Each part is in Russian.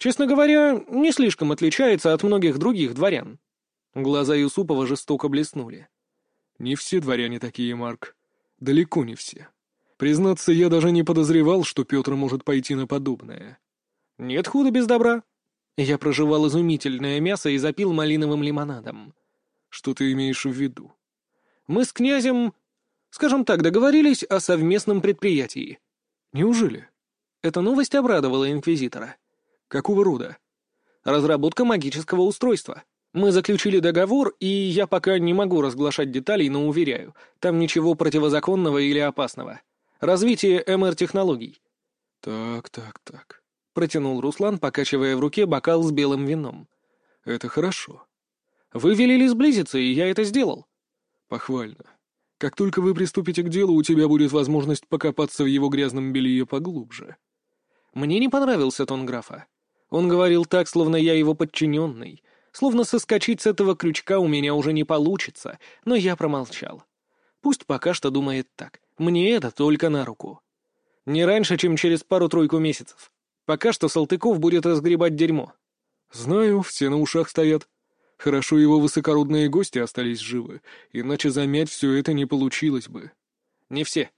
Честно говоря, не слишком отличается от многих других дворян. Глаза Юсупова жестоко блеснули. Не все дворяне такие, Марк. Далеко не все. Признаться, я даже не подозревал, что Петр может пойти на подобное. Нет худа без добра. Я проживал изумительное мясо и запил малиновым лимонадом. Что ты имеешь в виду? Мы с князем, скажем так, договорились о совместном предприятии. Неужели? Эта новость обрадовала инквизитора. Какого рода? Разработка магического устройства. Мы заключили договор, и я пока не могу разглашать деталей, но уверяю, там ничего противозаконного или опасного. Развитие МР-технологий. Так, так, так. Протянул Руслан, покачивая в руке бокал с белым вином. Это хорошо. Вы велели сблизиться, и я это сделал. Похвально. Как только вы приступите к делу, у тебя будет возможность покопаться в его грязном белье поглубже. Мне не понравился тон графа. Он говорил так, словно я его подчиненный, словно соскочить с этого крючка у меня уже не получится, но я промолчал. Пусть пока что думает так. Мне это только на руку. Не раньше, чем через пару-тройку месяцев. Пока что Салтыков будет разгребать дерьмо. Знаю, все на ушах стоят. Хорошо его высокородные гости остались живы, иначе замять все это не получилось бы. Не все.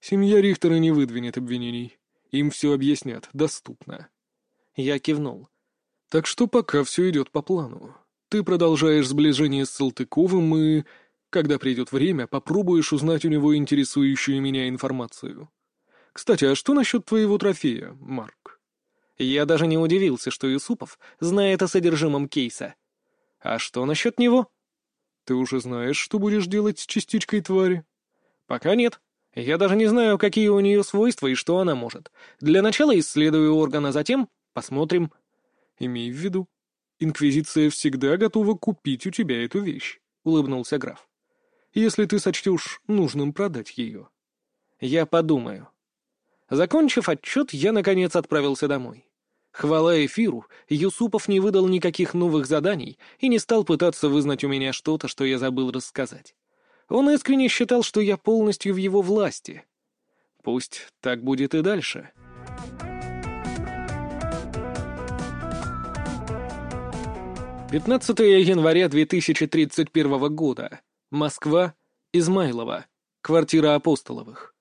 Семья Рихтера не выдвинет обвинений. Им все объяснят, доступно. Я кивнул. Так что пока все идет по плану. Ты продолжаешь сближение с Салтыковым и, когда придет время, попробуешь узнать у него интересующую меня информацию. Кстати, а что насчет твоего трофея, Марк? Я даже не удивился, что Юсупов знает о содержимом кейса. А что насчет него? Ты уже знаешь, что будешь делать с частичкой твари? Пока нет. Я даже не знаю, какие у нее свойства и что она может. Для начала исследую орган, а затем посмотрим. Имей в виду, Инквизиция всегда готова купить у тебя эту вещь, — улыбнулся граф. Если ты сочтешь нужным продать ее. Я подумаю. Закончив отчет, я, наконец, отправился домой. Хвала эфиру, Юсупов не выдал никаких новых заданий и не стал пытаться вызнать у меня что-то, что я забыл рассказать. Он искренне считал, что я полностью в его власти. Пусть так будет и дальше. Пятнадцатое января 2031 года. Москва, Измайлово. Квартира Апостоловых.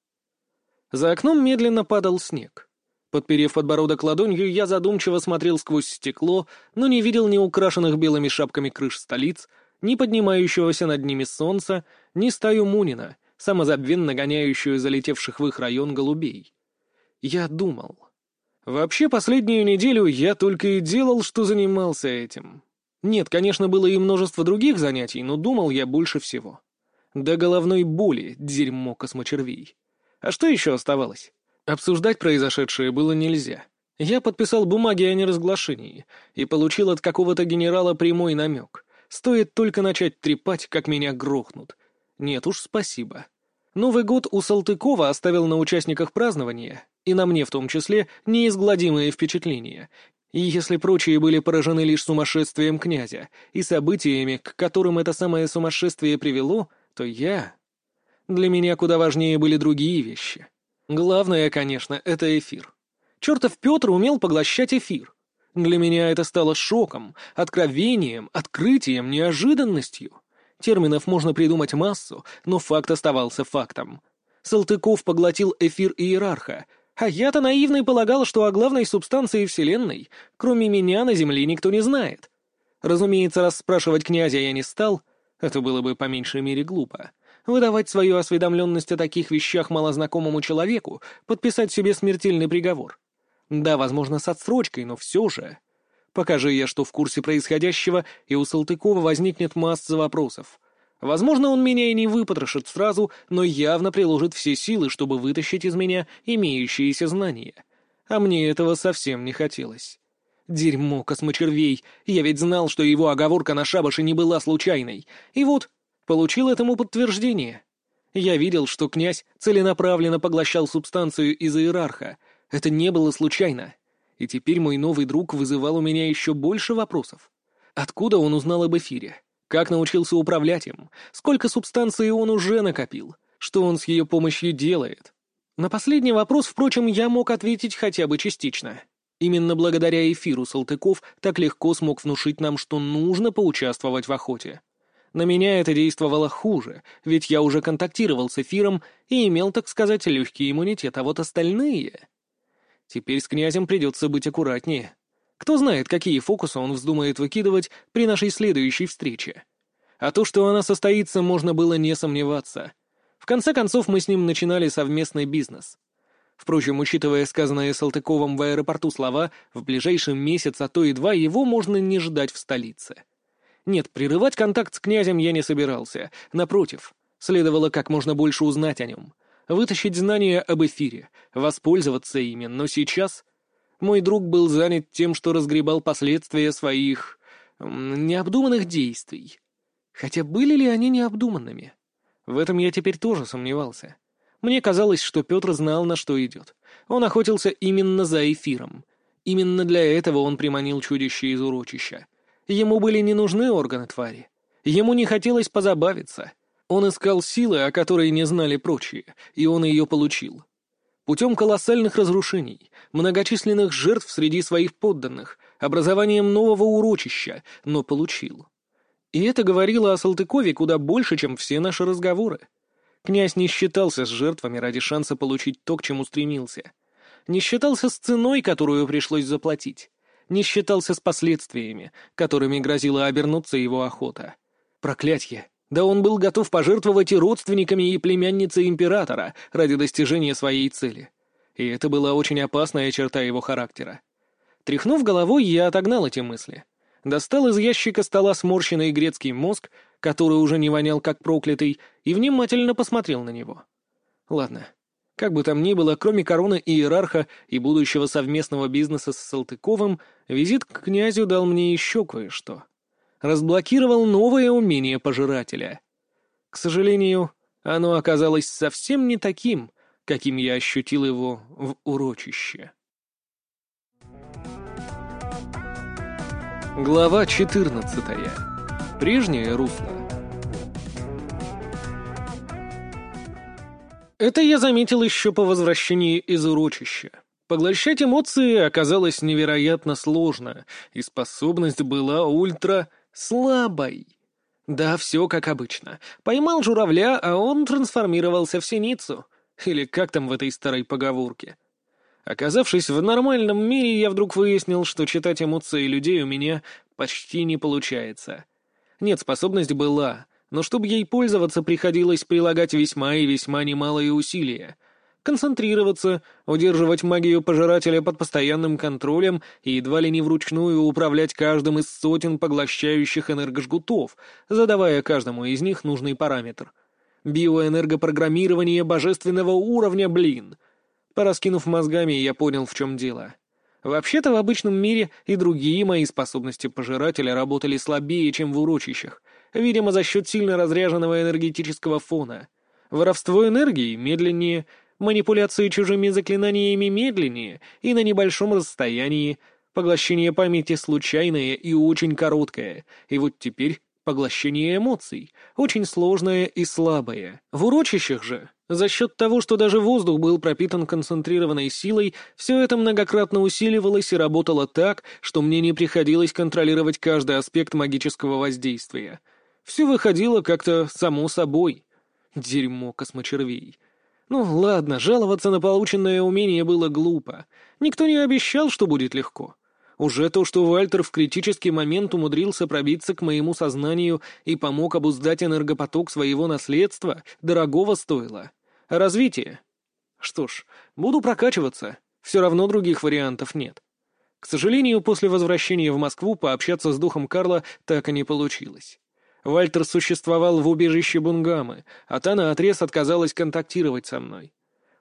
За окном медленно падал снег. Подперев подбородок ладонью, я задумчиво смотрел сквозь стекло, но не видел ни украшенных белыми шапками крыш столиц, ни поднимающегося над ними солнца, ни стаю Мунина, самозабвенно гоняющую залетевших в их район голубей. Я думал. Вообще, последнюю неделю я только и делал, что занимался этим. Нет, конечно, было и множество других занятий, но думал я больше всего. До головной боли, дерьмо космочервей. А что еще оставалось? Обсуждать произошедшее было нельзя. Я подписал бумаги о неразглашении и получил от какого-то генерала прямой намек. Стоит только начать трепать, как меня грохнут. Нет уж, спасибо. Новый год у Салтыкова оставил на участниках празднования, и на мне в том числе, неизгладимые впечатления. И если прочие были поражены лишь сумасшествием князя и событиями, к которым это самое сумасшествие привело, то я... Для меня куда важнее были другие вещи. Главное, конечно, это эфир. Чертов Петр умел поглощать эфир. Для меня это стало шоком, откровением, открытием, неожиданностью. Терминов можно придумать массу, но факт оставался фактом. Салтыков поглотил эфир иерарха, а я-то наивный полагал, что о главной субстанции Вселенной, кроме меня, на Земле никто не знает. Разумеется, расспрашивать князя я не стал, это было бы по меньшей мере глупо. Выдавать свою осведомленность о таких вещах малознакомому человеку, подписать себе смертельный приговор. Да, возможно, с отсрочкой, но все же. Покажи я, что в курсе происходящего, и у Салтыкова возникнет масса вопросов. Возможно, он меня и не выпотрошит сразу, но явно приложит все силы, чтобы вытащить из меня имеющиеся знания. А мне этого совсем не хотелось. Дерьмо, космочервей, я ведь знал, что его оговорка на шабаше не была случайной. И вот, получил этому подтверждение. Я видел, что князь целенаправленно поглощал субстанцию из иерарха. Это не было случайно. И теперь мой новый друг вызывал у меня еще больше вопросов. Откуда он узнал об эфире? Как научился управлять им? Сколько субстанции он уже накопил? Что он с ее помощью делает? На последний вопрос, впрочем, я мог ответить хотя бы частично. Именно благодаря эфиру Салтыков так легко смог внушить нам, что нужно поучаствовать в охоте. На меня это действовало хуже, ведь я уже контактировал с эфиром и имел, так сказать, легкий иммунитет, а вот остальные... Теперь с князем придется быть аккуратнее. Кто знает, какие фокусы он вздумает выкидывать при нашей следующей встрече. А то, что она состоится, можно было не сомневаться. В конце концов, мы с ним начинали совместный бизнес — Впрочем, учитывая сказанные Салтыковым в аэропорту слова, в ближайший месяц, а то и два, его можно не ждать в столице. Нет, прерывать контакт с князем я не собирался. Напротив, следовало как можно больше узнать о нем. Вытащить знания об эфире, воспользоваться ими, но сейчас... Мой друг был занят тем, что разгребал последствия своих... необдуманных действий. Хотя были ли они необдуманными? В этом я теперь тоже сомневался. Мне казалось, что Петр знал, на что идет. Он охотился именно за эфиром. Именно для этого он приманил чудище из урочища. Ему были не нужны органы твари. Ему не хотелось позабавиться. Он искал силы, о которой не знали прочие, и он ее получил. Путем колоссальных разрушений, многочисленных жертв среди своих подданных, образованием нового урочища, но получил. И это говорило о Салтыкове куда больше, чем все наши разговоры. Князь не считался с жертвами ради шанса получить то, к чему стремился. Не считался с ценой, которую пришлось заплатить. Не считался с последствиями, которыми грозила обернуться его охота. Проклятье! Да он был готов пожертвовать и родственниками, и племянницей императора ради достижения своей цели. И это была очень опасная черта его характера. Тряхнув головой, я отогнал эти мысли. Достал из ящика стола сморщенный грецкий мозг, который уже не вонял как проклятый, и внимательно посмотрел на него. Ладно, как бы там ни было, кроме короны иерарха и будущего совместного бизнеса с Салтыковым, визит к князю дал мне еще кое-что. Разблокировал новое умение пожирателя. К сожалению, оно оказалось совсем не таким, каким я ощутил его в урочище. Глава четырнадцатая. Прежнее русло. Это я заметил еще по возвращении из урочища. Поглощать эмоции оказалось невероятно сложно, и способность была ультра слабой. Да, все как обычно. Поймал журавля, а он трансформировался в синицу. Или как там в этой старой поговорке. Оказавшись в нормальном мире, я вдруг выяснил, что читать эмоции людей у меня почти не получается. Нет, способность была, но чтобы ей пользоваться, приходилось прилагать весьма и весьма немалые усилия. Концентрироваться, удерживать магию пожирателя под постоянным контролем и едва ли не вручную управлять каждым из сотен поглощающих энергожгутов, задавая каждому из них нужный параметр. Биоэнергопрограммирование божественного уровня, блин! Пораскинув мозгами, я понял, в чем дело. Вообще-то в обычном мире и другие мои способности пожирателя работали слабее, чем в урочищах, видимо, за счет сильно разряженного энергетического фона. Воровство энергии медленнее, манипуляции чужими заклинаниями медленнее и на небольшом расстоянии, поглощение памяти случайное и очень короткое, и вот теперь поглощение эмоций, очень сложное и слабое. В урочищах же за счет того, что даже воздух был пропитан концентрированной силой, все это многократно усиливалось и работало так, что мне не приходилось контролировать каждый аспект магического воздействия. Все выходило как-то само собой. Дерьмо космочервей. Ну ладно, жаловаться на полученное умение было глупо. Никто не обещал, что будет легко. Уже то, что Вальтер в критический момент умудрился пробиться к моему сознанию и помог обуздать энергопоток своего наследства, дорогого стоило. Развитие. Что ж, буду прокачиваться. Все равно других вариантов нет. К сожалению, после возвращения в Москву пообщаться с духом Карла так и не получилось. Вальтер существовал в убежище Бунгамы, а та наотрез отказалась контактировать со мной.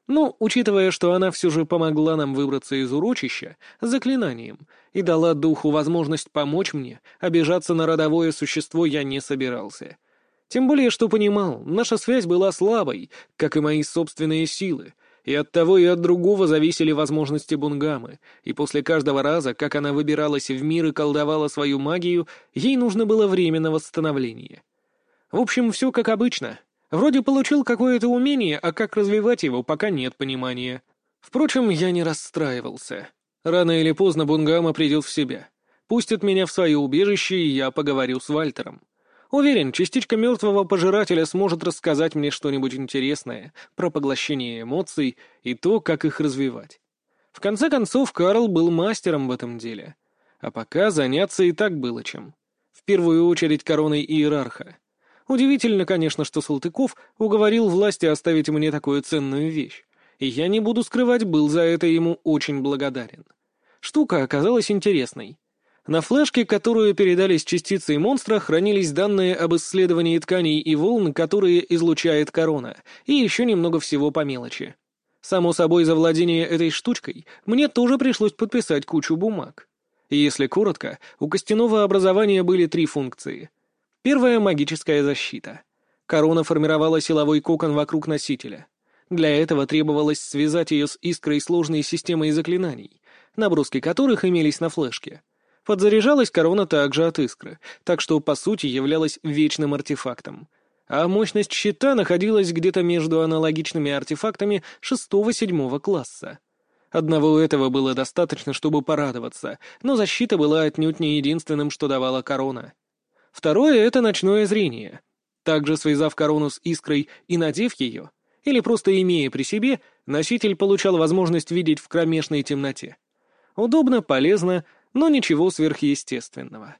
Ну, учитывая, что она все же помогла нам выбраться из урочища заклинанием и дала духу возможность помочь мне, обижаться на родовое существо я не собирался — тем более, что понимал, наша связь была слабой, как и мои собственные силы, и от того и от другого зависели возможности Бунгамы, и после каждого раза, как она выбиралась в мир и колдовала свою магию, ей нужно было время на восстановление. В общем, все как обычно. Вроде получил какое-то умение, а как развивать его, пока нет понимания. Впрочем, я не расстраивался. Рано или поздно Бунгама придет в себя. Пустит меня в свое убежище, и я поговорю с Вальтером. Уверен, частичка мертвого пожирателя сможет рассказать мне что-нибудь интересное про поглощение эмоций и то, как их развивать. В конце концов, Карл был мастером в этом деле. А пока заняться и так было чем. В первую очередь короной иерарха. Удивительно, конечно, что Салтыков уговорил власти оставить мне такую ценную вещь. И я не буду скрывать, был за это ему очень благодарен. Штука оказалась интересной. На флешке, которую передали с частицей монстра, хранились данные об исследовании тканей и волн, которые излучает корона, и еще немного всего по мелочи. Само собой, за владение этой штучкой мне тоже пришлось подписать кучу бумаг. И если коротко, у костяного образования были три функции. Первая — магическая защита. Корона формировала силовой кокон вокруг носителя. Для этого требовалось связать ее с искрой сложной системой заклинаний, наброски которых имелись на флешке. Подзаряжалась корона также от искры, так что, по сути, являлась вечным артефактом. А мощность щита находилась где-то между аналогичными артефактами шестого-седьмого класса. Одного этого было достаточно, чтобы порадоваться, но защита была отнюдь не единственным, что давала корона. Второе — это ночное зрение. Также связав корону с искрой и надев ее, или просто имея при себе, носитель получал возможность видеть в кромешной темноте. Удобно, полезно, но ничего сверхъестественного.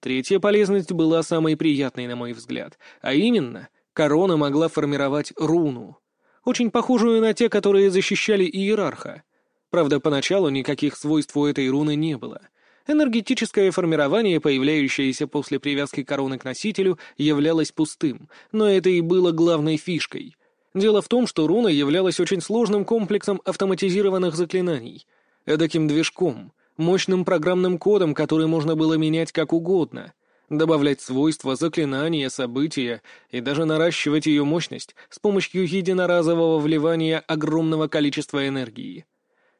Третья полезность была самой приятной, на мой взгляд, а именно, корона могла формировать руну, очень похожую на те, которые защищали иерарха. Правда, поначалу никаких свойств у этой руны не было. Энергетическое формирование, появляющееся после привязки короны к носителю, являлось пустым, но это и было главной фишкой. Дело в том, что руна являлась очень сложным комплексом автоматизированных заклинаний, эдаким движком, мощным программным кодом, который можно было менять как угодно, добавлять свойства, заклинания, события и даже наращивать ее мощность с помощью единоразового вливания огромного количества энергии.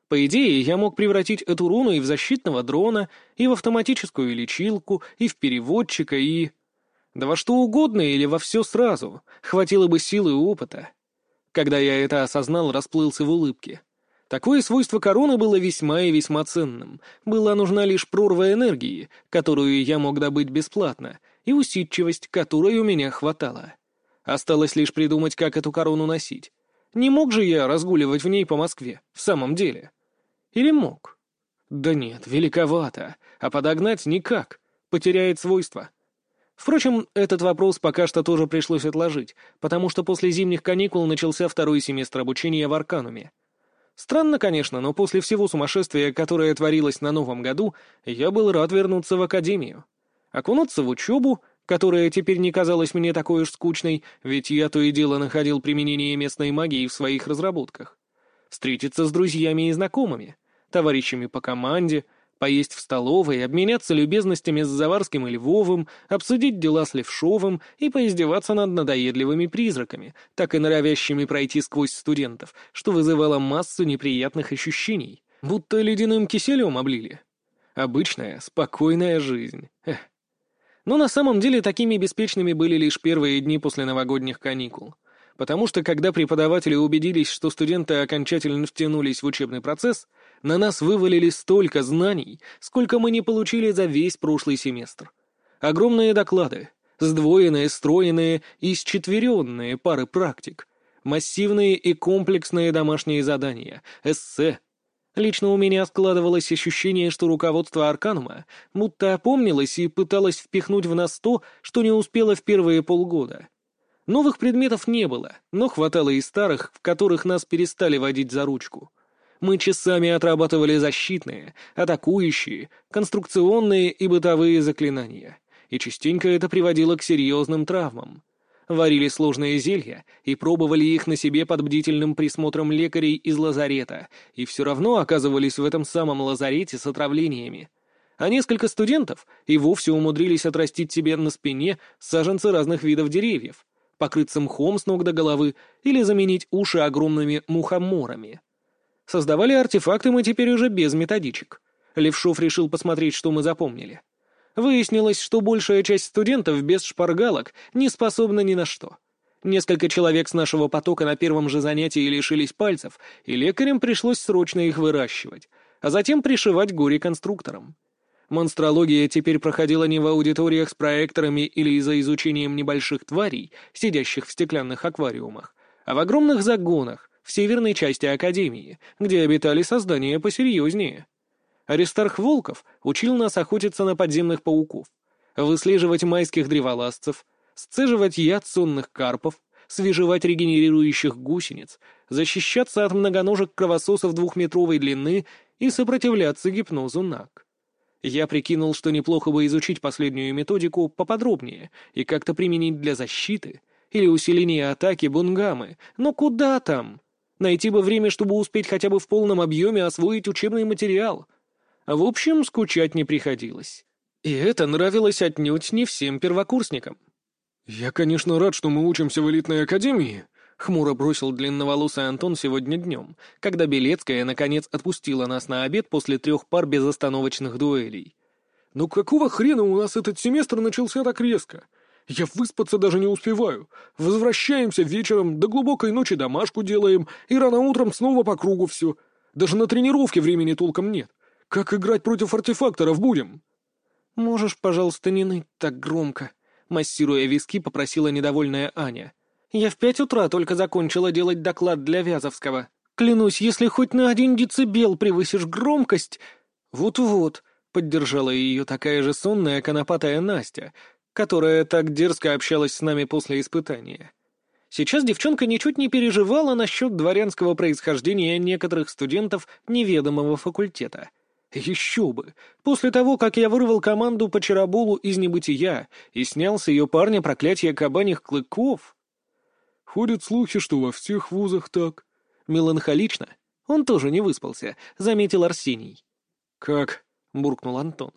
По идее, я мог превратить эту руну и в защитного дрона, и в автоматическую лечилку, и в переводчика, и... Да во что угодно или во все сразу. Хватило бы силы и опыта. Когда я это осознал, расплылся в улыбке. Такое свойство короны было весьма и весьма ценным. Была нужна лишь прорва энергии, которую я мог добыть бесплатно, и усидчивость, которой у меня хватало. Осталось лишь придумать, как эту корону носить. Не мог же я разгуливать в ней по Москве, в самом деле. Или мог? Да нет, великовато, а подогнать никак, потеряет свойства. Впрочем, этот вопрос пока что тоже пришлось отложить, потому что после зимних каникул начался второй семестр обучения в Аркануме — Странно, конечно, но после всего сумасшествия, которое творилось на Новом году, я был рад вернуться в академию. Окунуться в учебу, которая теперь не казалась мне такой уж скучной, ведь я то и дело находил применение местной магии в своих разработках. Встретиться с друзьями и знакомыми, товарищами по команде — поесть в столовой, обменяться любезностями с Заварским и Львовым, обсудить дела с Левшовым и поиздеваться над надоедливыми призраками, так и норовящими пройти сквозь студентов, что вызывало массу неприятных ощущений, будто ледяным киселем облили. Обычная, спокойная жизнь. Эх. Но на самом деле такими беспечными были лишь первые дни после новогодних каникул потому что когда преподаватели убедились, что студенты окончательно втянулись в учебный процесс, на нас вывалили столько знаний, сколько мы не получили за весь прошлый семестр. Огромные доклады, сдвоенные, стройные и счетверенные пары практик, массивные и комплексные домашние задания, эссе. Лично у меня складывалось ощущение, что руководство Арканума будто опомнилось и пыталось впихнуть в нас то, что не успело в первые полгода — Новых предметов не было, но хватало и старых, в которых нас перестали водить за ручку. Мы часами отрабатывали защитные, атакующие, конструкционные и бытовые заклинания, и частенько это приводило к серьезным травмам. Варили сложные зелья и пробовали их на себе под бдительным присмотром лекарей из лазарета, и все равно оказывались в этом самом лазарете с отравлениями. А несколько студентов и вовсе умудрились отрастить себе на спине саженцы разных видов деревьев, покрыться мхом с ног до головы или заменить уши огромными мухоморами. Создавали артефакты мы теперь уже без методичек. Левшов решил посмотреть, что мы запомнили. Выяснилось, что большая часть студентов без шпаргалок не способна ни на что. Несколько человек с нашего потока на первом же занятии лишились пальцев, и лекарям пришлось срочно их выращивать. а затем пришивать горе-конструкторам. Монстрология теперь проходила не в аудиториях с проекторами или за изучением небольших тварей, сидящих в стеклянных аквариумах, а в огромных загонах в северной части Академии, где обитали создания посерьезнее. Аристарх Волков учил нас охотиться на подземных пауков, выслеживать майских древолазцев, сцеживать яд сонных карпов, свежевать регенерирующих гусениц, защищаться от многоножек кровососов двухметровой длины и сопротивляться гипнозу НАК. Я прикинул, что неплохо бы изучить последнюю методику поподробнее и как-то применить для защиты или усиления атаки бунгамы, но куда там? Найти бы время, чтобы успеть хотя бы в полном объеме освоить учебный материал. В общем, скучать не приходилось. И это нравилось отнюдь не всем первокурсникам. «Я, конечно, рад, что мы учимся в элитной академии», — хмуро бросил длинноволосый Антон сегодня днем, когда Белецкая, наконец, отпустила нас на обед после трех пар безостановочных дуэлей. «Но какого хрена у нас этот семестр начался так резко? Я выспаться даже не успеваю. Возвращаемся вечером, до глубокой ночи домашку делаем, и рано утром снова по кругу все. Даже на тренировке времени толком нет. Как играть против артефакторов будем?» «Можешь, пожалуйста, не ныть так громко», — массируя виски, попросила недовольная Аня. Я в пять утра только закончила делать доклад для Вязовского. Клянусь, если хоть на один децибел превысишь громкость... Вот-вот, поддержала ее такая же сонная конопатая Настя, которая так дерзко общалась с нами после испытания. Сейчас девчонка ничуть не переживала насчет дворянского происхождения некоторых студентов неведомого факультета. Еще бы! После того, как я вырвал команду по Чарабулу из небытия и снял с ее парня проклятие кабаних клыков... Ходят слухи, что во всех вузах так. Меланхолично. Он тоже не выспался, заметил Арсений. «Как?» — буркнул Антон.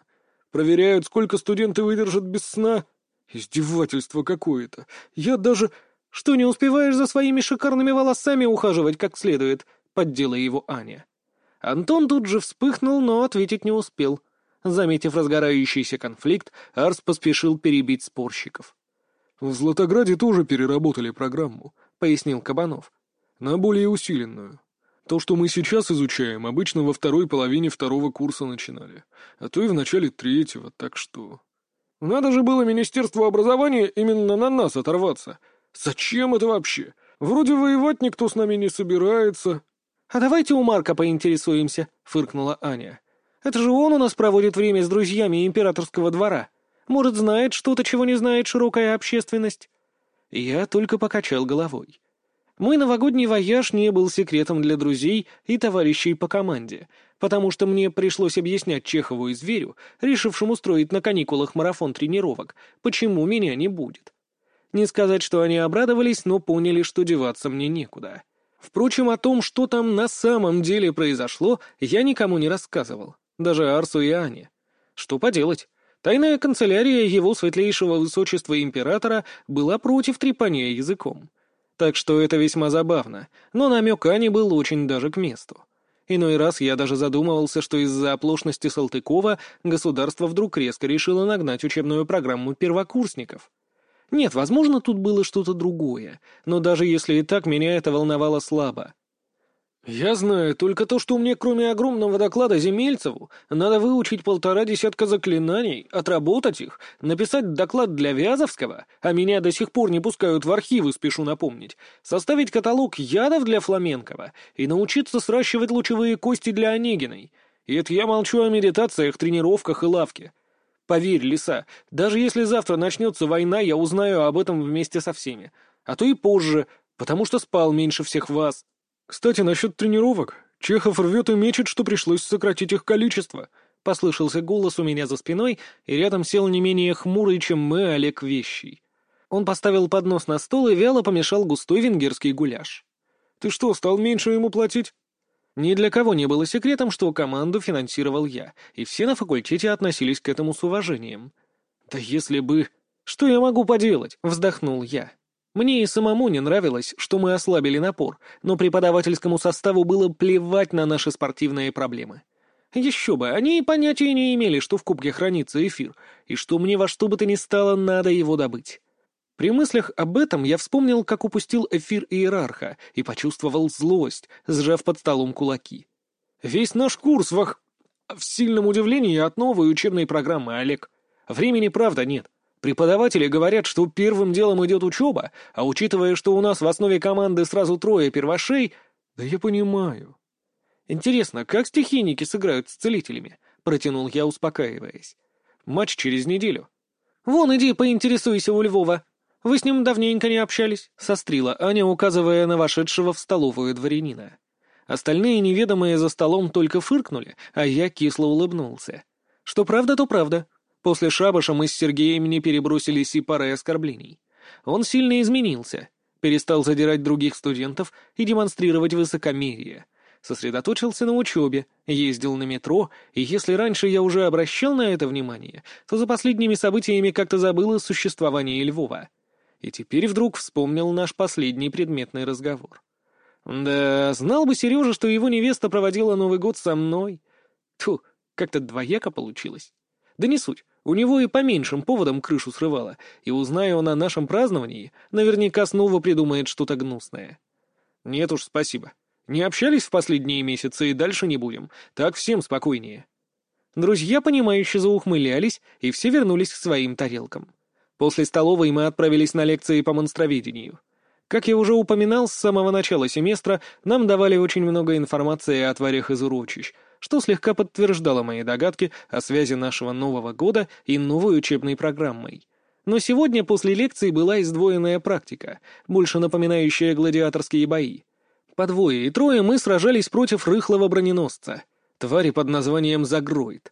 «Проверяют, сколько студенты выдержат без сна? Издевательство какое-то. Я даже...» «Что, не успеваешь за своими шикарными волосами ухаживать как следует?» — поддела его Аня. Антон тут же вспыхнул, но ответить не успел. Заметив разгорающийся конфликт, Арс поспешил перебить спорщиков. «В Златограде тоже переработали программу», — пояснил Кабанов. «На более усиленную. То, что мы сейчас изучаем, обычно во второй половине второго курса начинали, а то и в начале третьего, так что...» «Надо же было Министерству образования именно на нас оторваться. Зачем это вообще? Вроде воевать никто с нами не собирается». «А давайте у Марка поинтересуемся», — фыркнула Аня. «Это же он у нас проводит время с друзьями императорского двора». Может, знает что-то, чего не знает широкая общественность?» Я только покачал головой. Мой новогодний вояж не был секретом для друзей и товарищей по команде, потому что мне пришлось объяснять Чехову и Зверю, решившему устроить на каникулах марафон тренировок, почему меня не будет. Не сказать, что они обрадовались, но поняли, что деваться мне некуда. Впрочем, о том, что там на самом деле произошло, я никому не рассказывал, даже Арсу и Ане. Что поделать? Тайная канцелярия его светлейшего высочества императора была против трепания языком. Так что это весьма забавно, но намек Ани был очень даже к месту. Иной раз я даже задумывался, что из-за оплошности Салтыкова государство вдруг резко решило нагнать учебную программу первокурсников. Нет, возможно, тут было что-то другое, но даже если и так, меня это волновало слабо. «Я знаю только то, что мне, кроме огромного доклада Земельцеву, надо выучить полтора десятка заклинаний, отработать их, написать доклад для Вязовского, а меня до сих пор не пускают в архивы, спешу напомнить, составить каталог ядов для Фламенкова и научиться сращивать лучевые кости для Онегиной. И это я молчу о медитациях, тренировках и лавке. Поверь, Лиса, даже если завтра начнется война, я узнаю об этом вместе со всеми. А то и позже, потому что спал меньше всех вас». «Кстати, насчет тренировок. Чехов рвет и мечет, что пришлось сократить их количество», — послышался голос у меня за спиной, и рядом сел не менее хмурый, чем мы, Олег Вещий. Он поставил поднос на стол и вяло помешал густой венгерский гуляш. «Ты что, стал меньше ему платить?» Ни для кого не было секретом, что команду финансировал я, и все на факультете относились к этому с уважением. «Да если бы...» «Что я могу поделать?» — вздохнул я. Мне и самому не нравилось, что мы ослабили напор, но преподавательскому составу было плевать на наши спортивные проблемы. Еще бы, они и понятия не имели, что в кубке хранится эфир, и что мне во что бы то ни стало надо его добыть. При мыслях об этом я вспомнил, как упустил эфир иерарха, и почувствовал злость, сжав под столом кулаки. Весь наш курс в, в сильном удивлении от новой учебной программы, Олег. Времени, правда, нет. Преподаватели говорят, что первым делом идет учеба, а учитывая, что у нас в основе команды сразу трое первошей... Да я понимаю. Интересно, как стихийники сыграют с целителями? Протянул я, успокаиваясь. Матч через неделю. Вон, иди, поинтересуйся у Львова. Вы с ним давненько не общались, сострила Аня, указывая на вошедшего в столовую дворянина. Остальные неведомые за столом только фыркнули, а я кисло улыбнулся. Что правда, то правда. После шабаша мы с Сергеем не перебросились и парой оскорблений. Он сильно изменился, перестал задирать других студентов и демонстрировать высокомерие. Сосредоточился на учебе, ездил на метро, и если раньше я уже обращал на это внимание, то за последними событиями как-то забыл о существовании Львова. И теперь вдруг вспомнил наш последний предметный разговор. Да, знал бы Сережа, что его невеста проводила Новый год со мной. Тьфу, как-то двояко получилось. Да не суть. У него и по меньшим поводам крышу срывало, и, узная он о нашем праздновании, наверняка снова придумает что-то гнусное. Нет уж, спасибо. Не общались в последние месяцы и дальше не будем. Так всем спокойнее. Друзья, понимающе заухмылялись, и все вернулись к своим тарелкам. После столовой мы отправились на лекции по монстроведению. Как я уже упоминал, с самого начала семестра нам давали очень много информации о тварях из урочищ — что слегка подтверждало мои догадки о связи нашего Нового года и новой учебной программой. Но сегодня после лекции была издвоенная практика, больше напоминающая гладиаторские бои. По двое и трое мы сражались против рыхлого броненосца, твари под названием Загроид.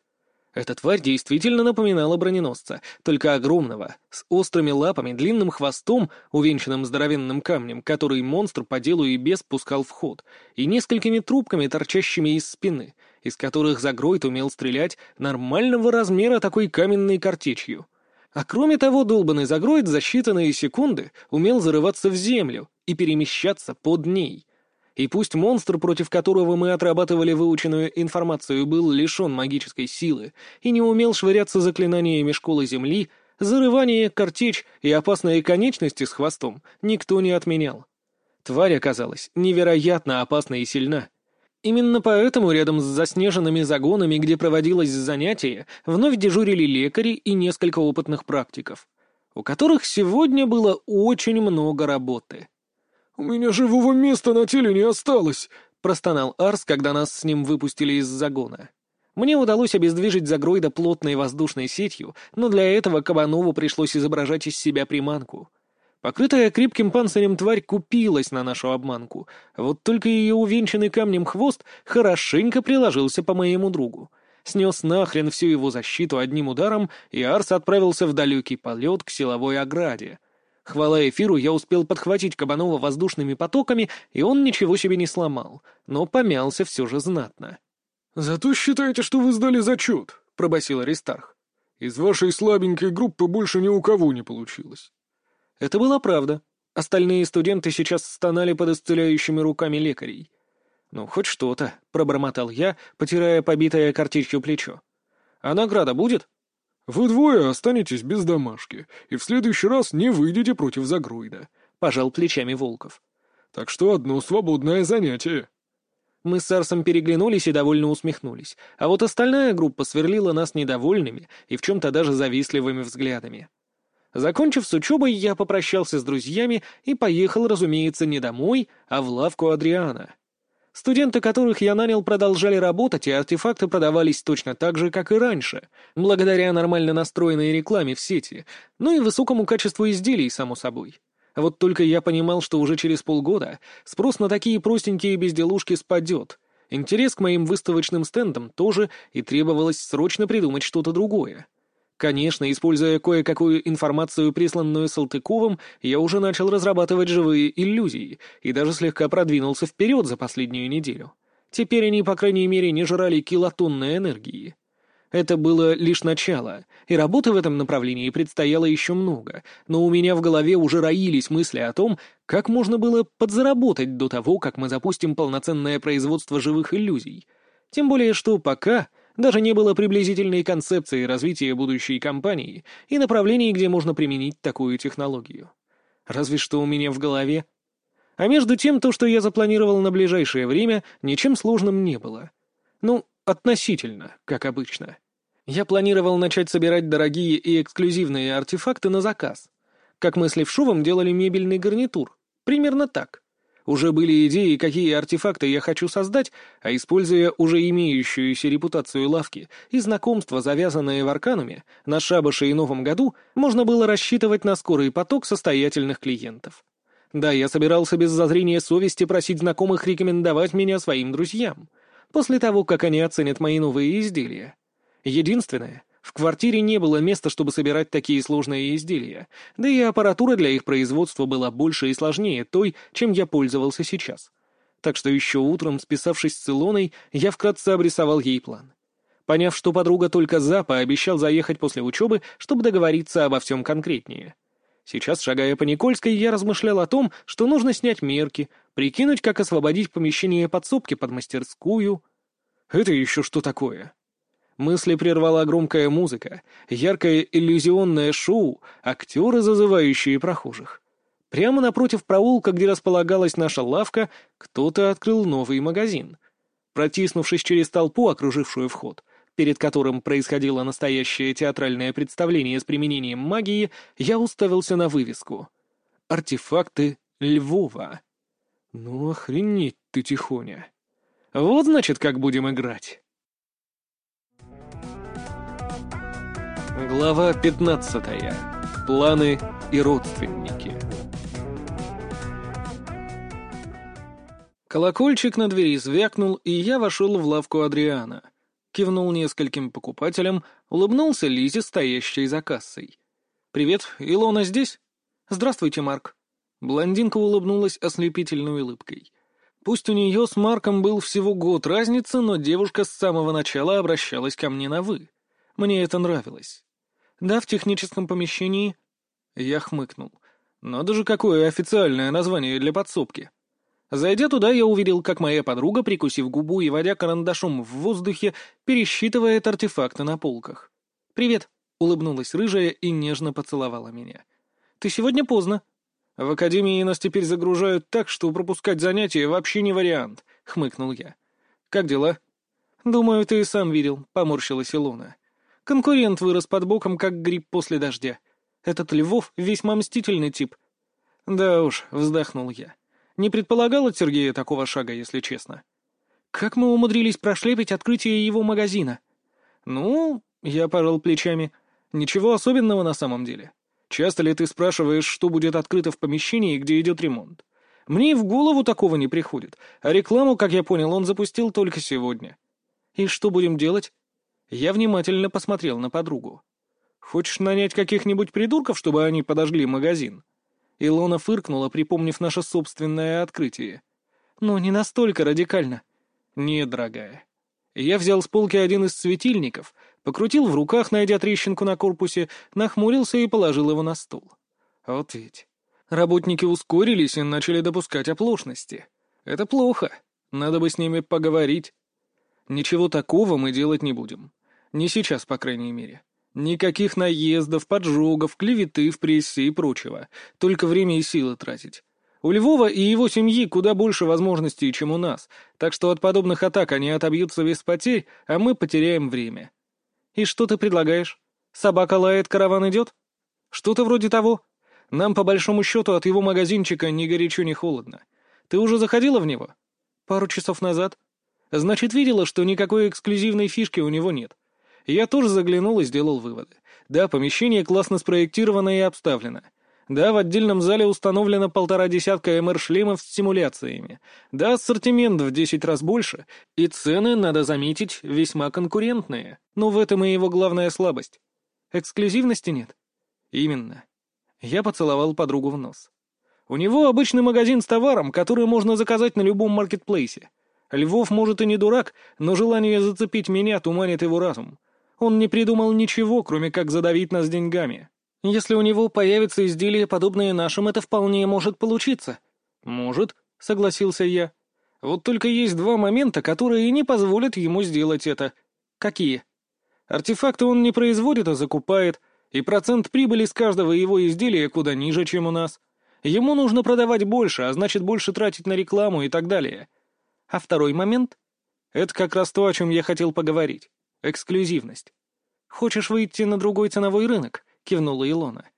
Эта тварь действительно напоминала броненосца, только огромного, с острыми лапами, длинным хвостом, увенчанным здоровенным камнем, который монстр по делу и без пускал в ход, и несколькими трубками, торчащими из спины, из которых Загройт умел стрелять нормального размера такой каменной картечью. А кроме того, долбанный Загройт за считанные секунды умел зарываться в землю и перемещаться под ней. И пусть монстр, против которого мы отрабатывали выученную информацию, был лишен магической силы и не умел швыряться заклинаниями школы Земли, зарывание, картечь и опасные конечности с хвостом никто не отменял. Тварь оказалась невероятно опасна и сильна, Именно поэтому рядом с заснеженными загонами, где проводилось занятие, вновь дежурили лекари и несколько опытных практиков, у которых сегодня было очень много работы. «У меня живого места на теле не осталось», — простонал Арс, когда нас с ним выпустили из загона. Мне удалось обездвижить Загройда плотной воздушной сетью, но для этого Кабанову пришлось изображать из себя приманку. Покрытая крепким панцирем тварь купилась на нашу обманку, вот только ее увенчанный камнем хвост хорошенько приложился по моему другу. Снес нахрен всю его защиту одним ударом, и Арс отправился в далекий полет к силовой ограде. Хвала эфиру, я успел подхватить Кабанова воздушными потоками, и он ничего себе не сломал, но помялся все же знатно. «Зато считайте, что вы сдали зачет», — пробасил Аристарх. «Из вашей слабенькой группы больше ни у кого не получилось». Это была правда. Остальные студенты сейчас стонали под исцеляющими руками лекарей. «Ну, хоть что-то», — пробормотал я, потирая побитое картечью плечо. «А награда будет?» «Вы двое останетесь без домашки, и в следующий раз не выйдете против Загруйда», — пожал плечами Волков. «Так что одно свободное занятие». Мы с Арсом переглянулись и довольно усмехнулись, а вот остальная группа сверлила нас недовольными и в чем-то даже завистливыми взглядами. Закончив с учебой, я попрощался с друзьями и поехал, разумеется, не домой, а в лавку Адриана. Студенты, которых я нанял, продолжали работать, и артефакты продавались точно так же, как и раньше, благодаря нормально настроенной рекламе в сети, ну и высокому качеству изделий, само собой. Вот только я понимал, что уже через полгода спрос на такие простенькие безделушки спадет. Интерес к моим выставочным стендам тоже, и требовалось срочно придумать что-то другое. Конечно, используя кое-какую информацию, присланную Салтыковым, я уже начал разрабатывать живые иллюзии и даже слегка продвинулся вперед за последнюю неделю. Теперь они, по крайней мере, не жрали килотонны энергии. Это было лишь начало, и работы в этом направлении предстояло еще много, но у меня в голове уже роились мысли о том, как можно было подзаработать до того, как мы запустим полноценное производство живых иллюзий. Тем более, что пока даже не было приблизительной концепции развития будущей компании и направлений, где можно применить такую технологию. Разве что у меня в голове. А между тем, то, что я запланировал на ближайшее время, ничем сложным не было. Ну, относительно, как обычно. Я планировал начать собирать дорогие и эксклюзивные артефакты на заказ. Как мы с Левшовым делали мебельный гарнитур. Примерно так. Уже были идеи, какие артефакты я хочу создать, а используя уже имеющуюся репутацию лавки и знакомства, завязанные в Аркануме, на шабаше и Новом году, можно было рассчитывать на скорый поток состоятельных клиентов. Да, я собирался без зазрения совести просить знакомых рекомендовать меня своим друзьям, после того, как они оценят мои новые изделия. Единственное, в квартире не было места, чтобы собирать такие сложные изделия, да и аппаратура для их производства была больше и сложнее той, чем я пользовался сейчас. Так что еще утром, списавшись с Илоной, я вкратце обрисовал ей план. Поняв, что подруга только за, пообещал заехать после учебы, чтобы договориться обо всем конкретнее. Сейчас, шагая по Никольской, я размышлял о том, что нужно снять мерки, прикинуть, как освободить помещение подсобки под мастерскую. Это еще что такое? Мысли прервала громкая музыка, яркое иллюзионное шоу, актеры, зазывающие прохожих. Прямо напротив проулка, где располагалась наша лавка, кто-то открыл новый магазин. Протиснувшись через толпу, окружившую вход, перед которым происходило настоящее театральное представление с применением магии, я уставился на вывеску. «Артефакты Львова». «Ну, охренеть ты, Тихоня!» «Вот, значит, как будем играть!» Глава 15. Планы и родственники. Колокольчик на двери звякнул, и я вошел в лавку Адриана. Кивнул нескольким покупателям, улыбнулся Лизе, стоящей за кассой. «Привет, Илона здесь?» «Здравствуйте, Марк». Блондинка улыбнулась ослепительной улыбкой. Пусть у нее с Марком был всего год разницы, но девушка с самого начала обращалась ко мне на «вы». Мне это нравилось. «Да, в техническом помещении». Я хмыкнул. «Надо же, какое официальное название для подсобки». Зайдя туда, я увидел, как моя подруга, прикусив губу и водя карандашом в воздухе, пересчитывает артефакты на полках. «Привет», — улыбнулась рыжая и нежно поцеловала меня. «Ты сегодня поздно». «В академии нас теперь загружают так, что пропускать занятия вообще не вариант», — хмыкнул я. «Как дела?» «Думаю, ты и сам видел», — поморщилась Илона. Конкурент вырос под боком, как гриб после дождя. Этот Львов весьма мстительный тип. Да уж, вздохнул я. Не предполагал от Сергея такого шага, если честно. Как мы умудрились прошлепить открытие его магазина? Ну, я пожал плечами. Ничего особенного на самом деле. Часто ли ты спрашиваешь, что будет открыто в помещении, где идет ремонт? Мне и в голову такого не приходит, а рекламу, как я понял, он запустил только сегодня. И что будем делать? Я внимательно посмотрел на подругу. «Хочешь нанять каких-нибудь придурков, чтобы они подожгли магазин?» Илона фыркнула, припомнив наше собственное открытие. «Ну, не настолько радикально». «Нет, дорогая». Я взял с полки один из светильников, покрутил в руках, найдя трещинку на корпусе, нахмурился и положил его на стол. Вот ведь. Работники ускорились и начали допускать оплошности. Это плохо. Надо бы с ними поговорить. Ничего такого мы делать не будем. Не сейчас, по крайней мере. Никаких наездов, поджогов, клеветы в прессе и прочего. Только время и силы тратить. У Львова и его семьи куда больше возможностей, чем у нас, так что от подобных атак они отобьются без потерь, а мы потеряем время. И что ты предлагаешь? Собака лает, караван идет? Что-то вроде того. Нам, по большому счету, от его магазинчика ни горячо, ни холодно. Ты уже заходила в него? Пару часов назад. Значит, видела, что никакой эксклюзивной фишки у него нет. Я тоже заглянул и сделал выводы. Да, помещение классно спроектировано и обставлено. Да, в отдельном зале установлено полтора десятка МР-шлемов с симуляциями. Да, ассортимент в десять раз больше. И цены, надо заметить, весьма конкурентные. Но в этом и его главная слабость. Эксклюзивности нет. Именно. Я поцеловал подругу в нос. У него обычный магазин с товаром, который можно заказать на любом маркетплейсе. Львов, может, и не дурак, но желание зацепить меня туманит его разум. Он не придумал ничего, кроме как задавить нас деньгами. Если у него появятся изделия, подобные нашим, это вполне может получиться. Может, согласился я. Вот только есть два момента, которые не позволят ему сделать это. Какие? Артефакты он не производит, а закупает, и процент прибыли с каждого его изделия куда ниже, чем у нас. Ему нужно продавать больше, а значит больше тратить на рекламу и так далее. А второй момент? Это как раз то, о чем я хотел поговорить. Эксклюзивность. «Хочешь выйти на другой ценовой рынок?» — кивнула Илона.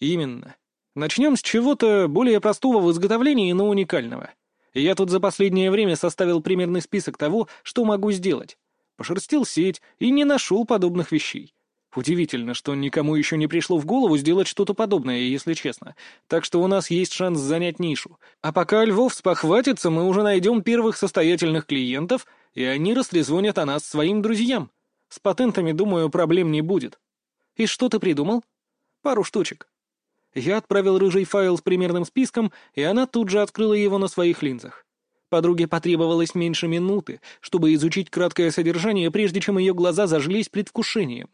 «Именно. Начнем с чего-то более простого в изготовлении, но уникального. Я тут за последнее время составил примерный список того, что могу сделать. Пошерстил сеть и не нашел подобных вещей. Удивительно, что никому еще не пришло в голову сделать что-то подобное, если честно. Так что у нас есть шанс занять нишу. А пока Львов спохватится, мы уже найдем первых состоятельных клиентов, и они растрезвонят о нас своим друзьям. С патентами, думаю, проблем не будет. И что ты придумал? Пару штучек. Я отправил рыжий файл с примерным списком, и она тут же открыла его на своих линзах. Подруге потребовалось меньше минуты, чтобы изучить краткое содержание, прежде чем ее глаза зажглись предвкушением.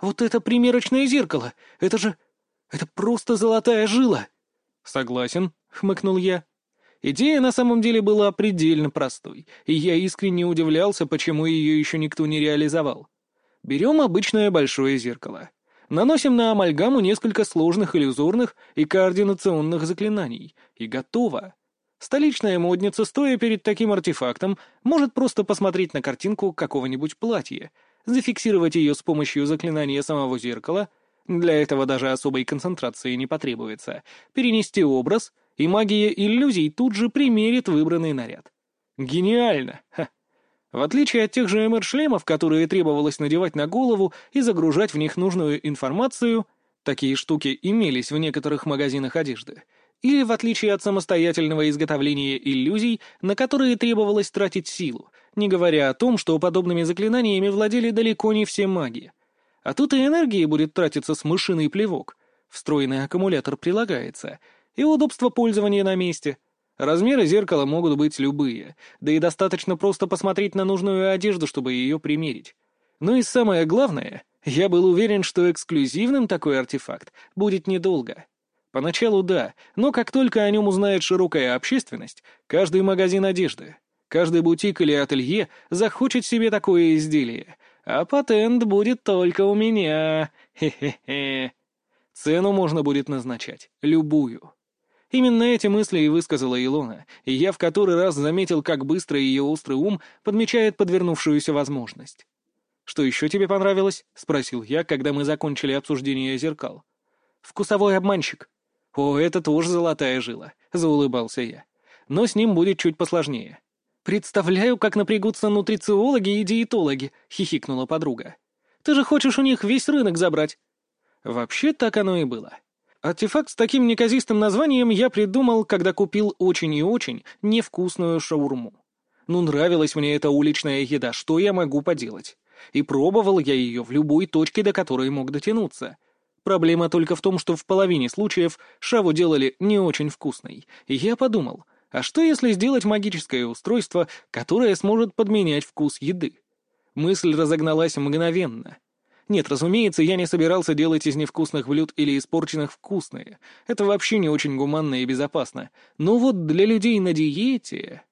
«Вот это примерочное зеркало! Это же... это просто золотая жила!» «Согласен», — хмыкнул я. Идея на самом деле была предельно простой, и я искренне удивлялся, почему ее еще никто не реализовал. Берем обычное большое зеркало. Наносим на амальгаму несколько сложных иллюзорных и координационных заклинаний, и готово. Столичная модница, стоя перед таким артефактом, может просто посмотреть на картинку какого-нибудь платья, зафиксировать ее с помощью заклинания самого зеркала, для этого даже особой концентрации не потребуется, перенести образ, и магия иллюзий тут же примерит выбранный наряд. Гениально! Ха. В отличие от тех же МР-шлемов, которые требовалось надевать на голову и загружать в них нужную информацию, такие штуки имелись в некоторых магазинах одежды, или в отличие от самостоятельного изготовления иллюзий, на которые требовалось тратить силу, не говоря о том, что подобными заклинаниями владели далеко не все маги. А тут и энергии будет тратиться с мышиный плевок. Встроенный аккумулятор прилагается, и удобство пользования на месте — Размеры зеркала могут быть любые, да и достаточно просто посмотреть на нужную одежду, чтобы ее примерить. Ну и самое главное, я был уверен, что эксклюзивным такой артефакт будет недолго. Поначалу да, но как только о нем узнает широкая общественность, каждый магазин одежды, каждый бутик или ателье захочет себе такое изделие, а патент будет только у меня. Хе-хе-хе. Цену можно будет назначать, любую. Именно эти мысли и высказала Илона, и я в который раз заметил, как быстро ее острый ум подмечает подвернувшуюся возможность. «Что еще тебе понравилось?» — спросил я, когда мы закончили обсуждение зеркал. «Вкусовой обманщик». «О, это тоже золотая жила», — заулыбался я. «Но с ним будет чуть посложнее». «Представляю, как напрягутся нутрициологи и диетологи», — хихикнула подруга. «Ты же хочешь у них весь рынок забрать». Вообще так оно и было. Артефакт с таким неказистым названием я придумал, когда купил очень и очень невкусную шаурму. Ну, нравилась мне эта уличная еда, что я могу поделать? И пробовал я ее в любой точке, до которой мог дотянуться. Проблема только в том, что в половине случаев шаву делали не очень вкусной. И я подумал, а что если сделать магическое устройство, которое сможет подменять вкус еды? Мысль разогналась мгновенно — нет, разумеется, я не собирался делать из невкусных блюд или испорченных вкусные. Это вообще не очень гуманно и безопасно. Но вот для людей на диете...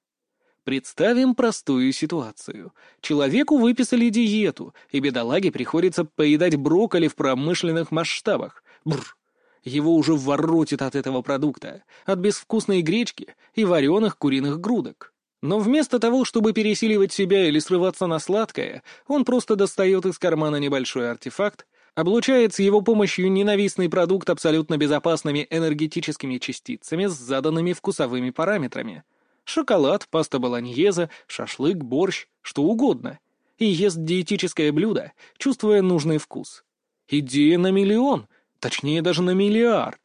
Представим простую ситуацию. Человеку выписали диету, и бедолаге приходится поедать брокколи в промышленных масштабах. Бррр. Его уже воротит от этого продукта, от безвкусной гречки и вареных куриных грудок. Но вместо того, чтобы пересиливать себя или срываться на сладкое, он просто достает из кармана небольшой артефакт, облучает с его помощью ненавистный продукт абсолютно безопасными энергетическими частицами с заданными вкусовыми параметрами. Шоколад, паста болоньеза, шашлык, борщ, что угодно. И ест диетическое блюдо, чувствуя нужный вкус. Идея на миллион, точнее даже на миллиард.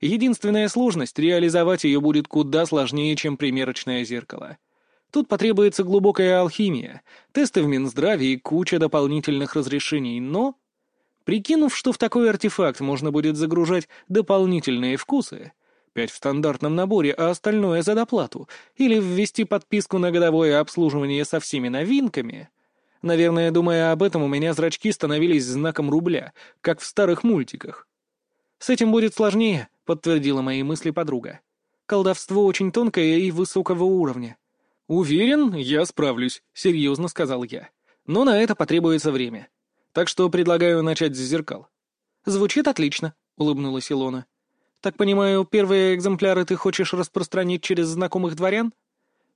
Единственная сложность — реализовать ее будет куда сложнее, чем примерочное зеркало. Тут потребуется глубокая алхимия, тесты в Минздраве и куча дополнительных разрешений, но... Прикинув, что в такой артефакт можно будет загружать дополнительные вкусы, пять в стандартном наборе, а остальное за доплату, или ввести подписку на годовое обслуживание со всеми новинками... Наверное, думая об этом, у меня зрачки становились знаком рубля, как в старых мультиках. «С этим будет сложнее», — подтвердила мои мысли подруга. «Колдовство очень тонкое и высокого уровня. «Уверен, я справлюсь», — серьезно сказал я. «Но на это потребуется время. Так что предлагаю начать с зеркал». «Звучит отлично», — улыбнулась Илона. «Так понимаю, первые экземпляры ты хочешь распространить через знакомых дворян?»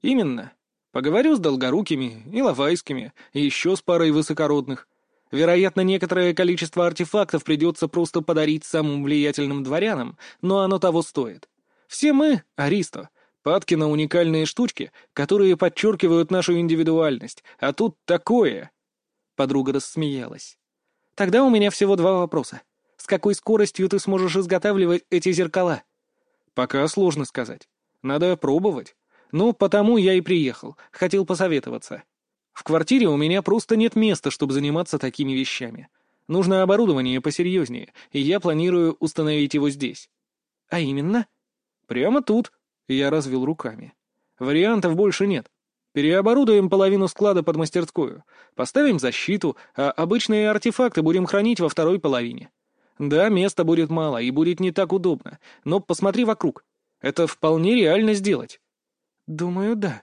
«Именно. Поговорю с Долгорукими, и Лавайскими, и еще с парой высокородных. Вероятно, некоторое количество артефактов придется просто подарить самым влиятельным дворянам, но оно того стоит. Все мы, Аристо, падки на уникальные штучки, которые подчеркивают нашу индивидуальность, а тут такое. Подруга рассмеялась. Тогда у меня всего два вопроса. С какой скоростью ты сможешь изготавливать эти зеркала? Пока сложно сказать. Надо пробовать. Ну, потому я и приехал. Хотел посоветоваться. В квартире у меня просто нет места, чтобы заниматься такими вещами. Нужно оборудование посерьезнее, и я планирую установить его здесь. А именно? Прямо тут. Я развел руками. Вариантов больше нет. Переоборудуем половину склада под мастерскую. Поставим защиту, а обычные артефакты будем хранить во второй половине. Да, места будет мало и будет не так удобно, но посмотри вокруг. Это вполне реально сделать. «Думаю, да.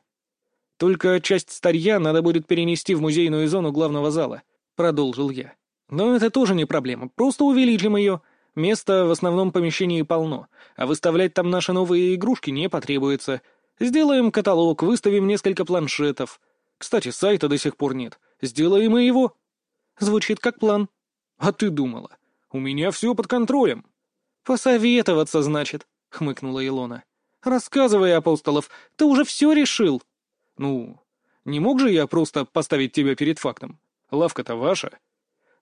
Только часть старья надо будет перенести в музейную зону главного зала», — продолжил я. «Но это тоже не проблема, просто увеличим ее. Места в основном помещении полно, а выставлять там наши новые игрушки не потребуется. Сделаем каталог, выставим несколько планшетов. Кстати, сайта до сих пор нет. Сделаем и его». «Звучит как план». «А ты думала? У меня все под контролем». «Посоветоваться, значит», — хмыкнула Илона. «Рассказывай, Апостолов, ты уже все решил?» «Ну, не мог же я просто поставить тебя перед фактом? Лавка-то ваша».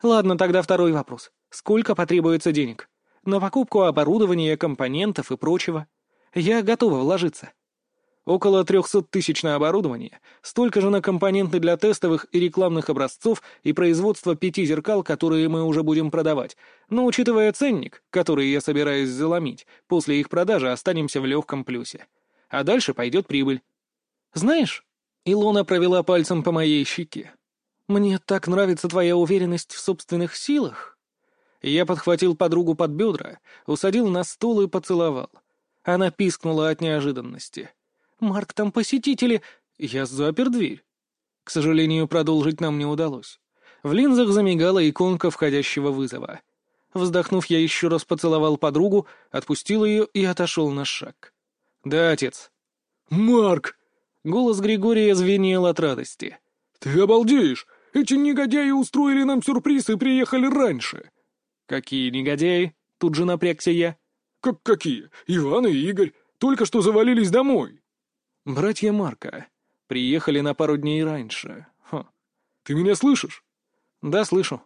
«Ладно, тогда второй вопрос. Сколько потребуется денег? На покупку оборудования, компонентов и прочего. Я готова вложиться». Около 300 тысяч на оборудование, столько же на компоненты для тестовых и рекламных образцов и производства пяти зеркал, которые мы уже будем продавать. Но учитывая ценник, который я собираюсь заломить, после их продажи останемся в легком плюсе. А дальше пойдет прибыль. Знаешь, Илона провела пальцем по моей щеке. Мне так нравится твоя уверенность в собственных силах. Я подхватил подругу под бедра, усадил на стул и поцеловал. Она пискнула от неожиданности. «Марк, там посетители!» Я запер дверь. К сожалению, продолжить нам не удалось. В линзах замигала иконка входящего вызова. Вздохнув, я еще раз поцеловал подругу, отпустил ее и отошел на шаг. «Да, отец». «Марк!» Голос Григория звенел от радости. «Ты обалдеешь! Эти негодяи устроили нам сюрприз и приехали раньше!» «Какие негодяи?» — тут же напрягся я. «Как какие? Иван и Игорь только что завалились домой!» «Братья Марка. Приехали на пару дней раньше. Хм. Ты меня слышишь?» «Да, слышу».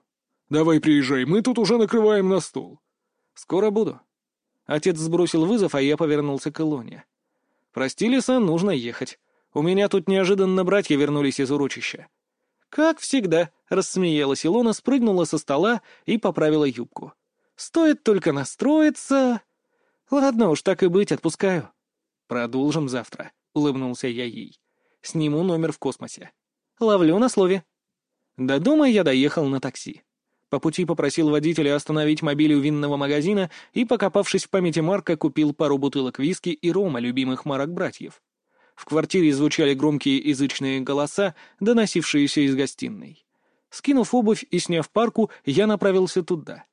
«Давай приезжай, мы тут уже накрываем на стол». «Скоро буду». Отец сбросил вызов, а я повернулся к Илоне. «Прости, Лиса, нужно ехать. У меня тут неожиданно братья вернулись из урочища». «Как всегда», — рассмеялась Илона, спрыгнула со стола и поправила юбку. «Стоит только настроиться...» «Ладно уж, так и быть, отпускаю. Продолжим завтра». — улыбнулся я ей. «Сниму номер в космосе. Ловлю на слове». До дома я доехал на такси. По пути попросил водителя остановить мобиль у винного магазина и, покопавшись в памяти Марка, купил пару бутылок виски и рома любимых марок братьев. В квартире звучали громкие язычные голоса, доносившиеся из гостиной. Скинув обувь и сняв парку, я направился туда.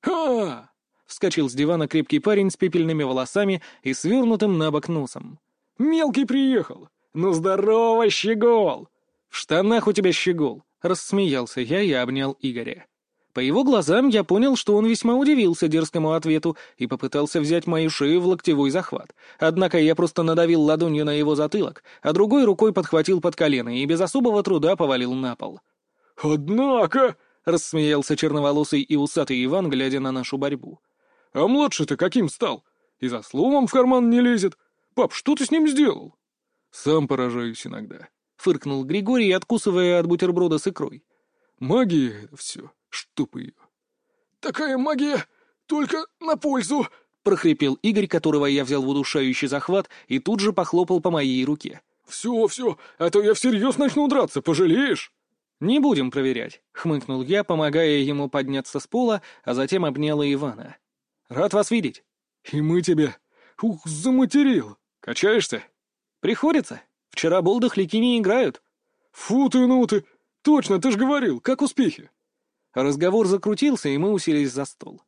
«Ха!» — вскочил с дивана крепкий парень с пепельными волосами и свернутым на бок носом. Мелкий приехал! Ну здорово, щегол!» «В штанах у тебя щегол!» — рассмеялся я и обнял Игоря. По его глазам я понял, что он весьма удивился дерзкому ответу и попытался взять мою шею в локтевой захват. Однако я просто надавил ладонью на его затылок, а другой рукой подхватил под колено и без особого труда повалил на пол. «Однако!» — рассмеялся черноволосый и усатый Иван, глядя на нашу борьбу. «А младший-то каким стал? И за словом в карман не лезет. «Пап, что ты с ним сделал?» «Сам поражаюсь иногда», — фыркнул Григорий, откусывая от бутерброда с икрой. «Магия — это все, штуп ее». «Такая магия только на пользу», — прохрипел Игорь, которого я взял в удушающий захват и тут же похлопал по моей руке. «Все, все, а то я всерьез начну драться, пожалеешь?» «Не будем проверять», — хмыкнул я, помогая ему подняться с пола, а затем обнял Ивана. «Рад вас видеть». «И мы тебя. Ух, заматерил!» «Качаешься?» «Приходится. Вчера был дохляки не играют». «Фу ты, ну ты! Точно, ты ж говорил, как успехи?» Разговор закрутился, и мы уселись за стол.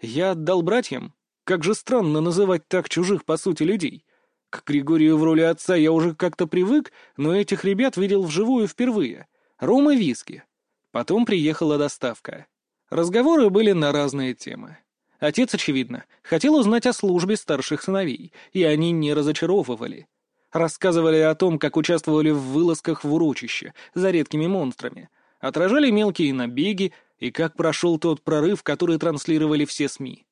Я отдал братьям. Как же странно называть так чужих, по сути, людей. К Григорию в роли отца я уже как-то привык, но этих ребят видел вживую впервые. Ром и виски. Потом приехала доставка. Разговоры были на разные темы. Отец, очевидно, хотел узнать о службе старших сыновей, и они не разочаровывали. Рассказывали о том, как участвовали в вылазках в урочище за редкими монстрами, отражали мелкие набеги и как прошел тот прорыв, который транслировали все СМИ.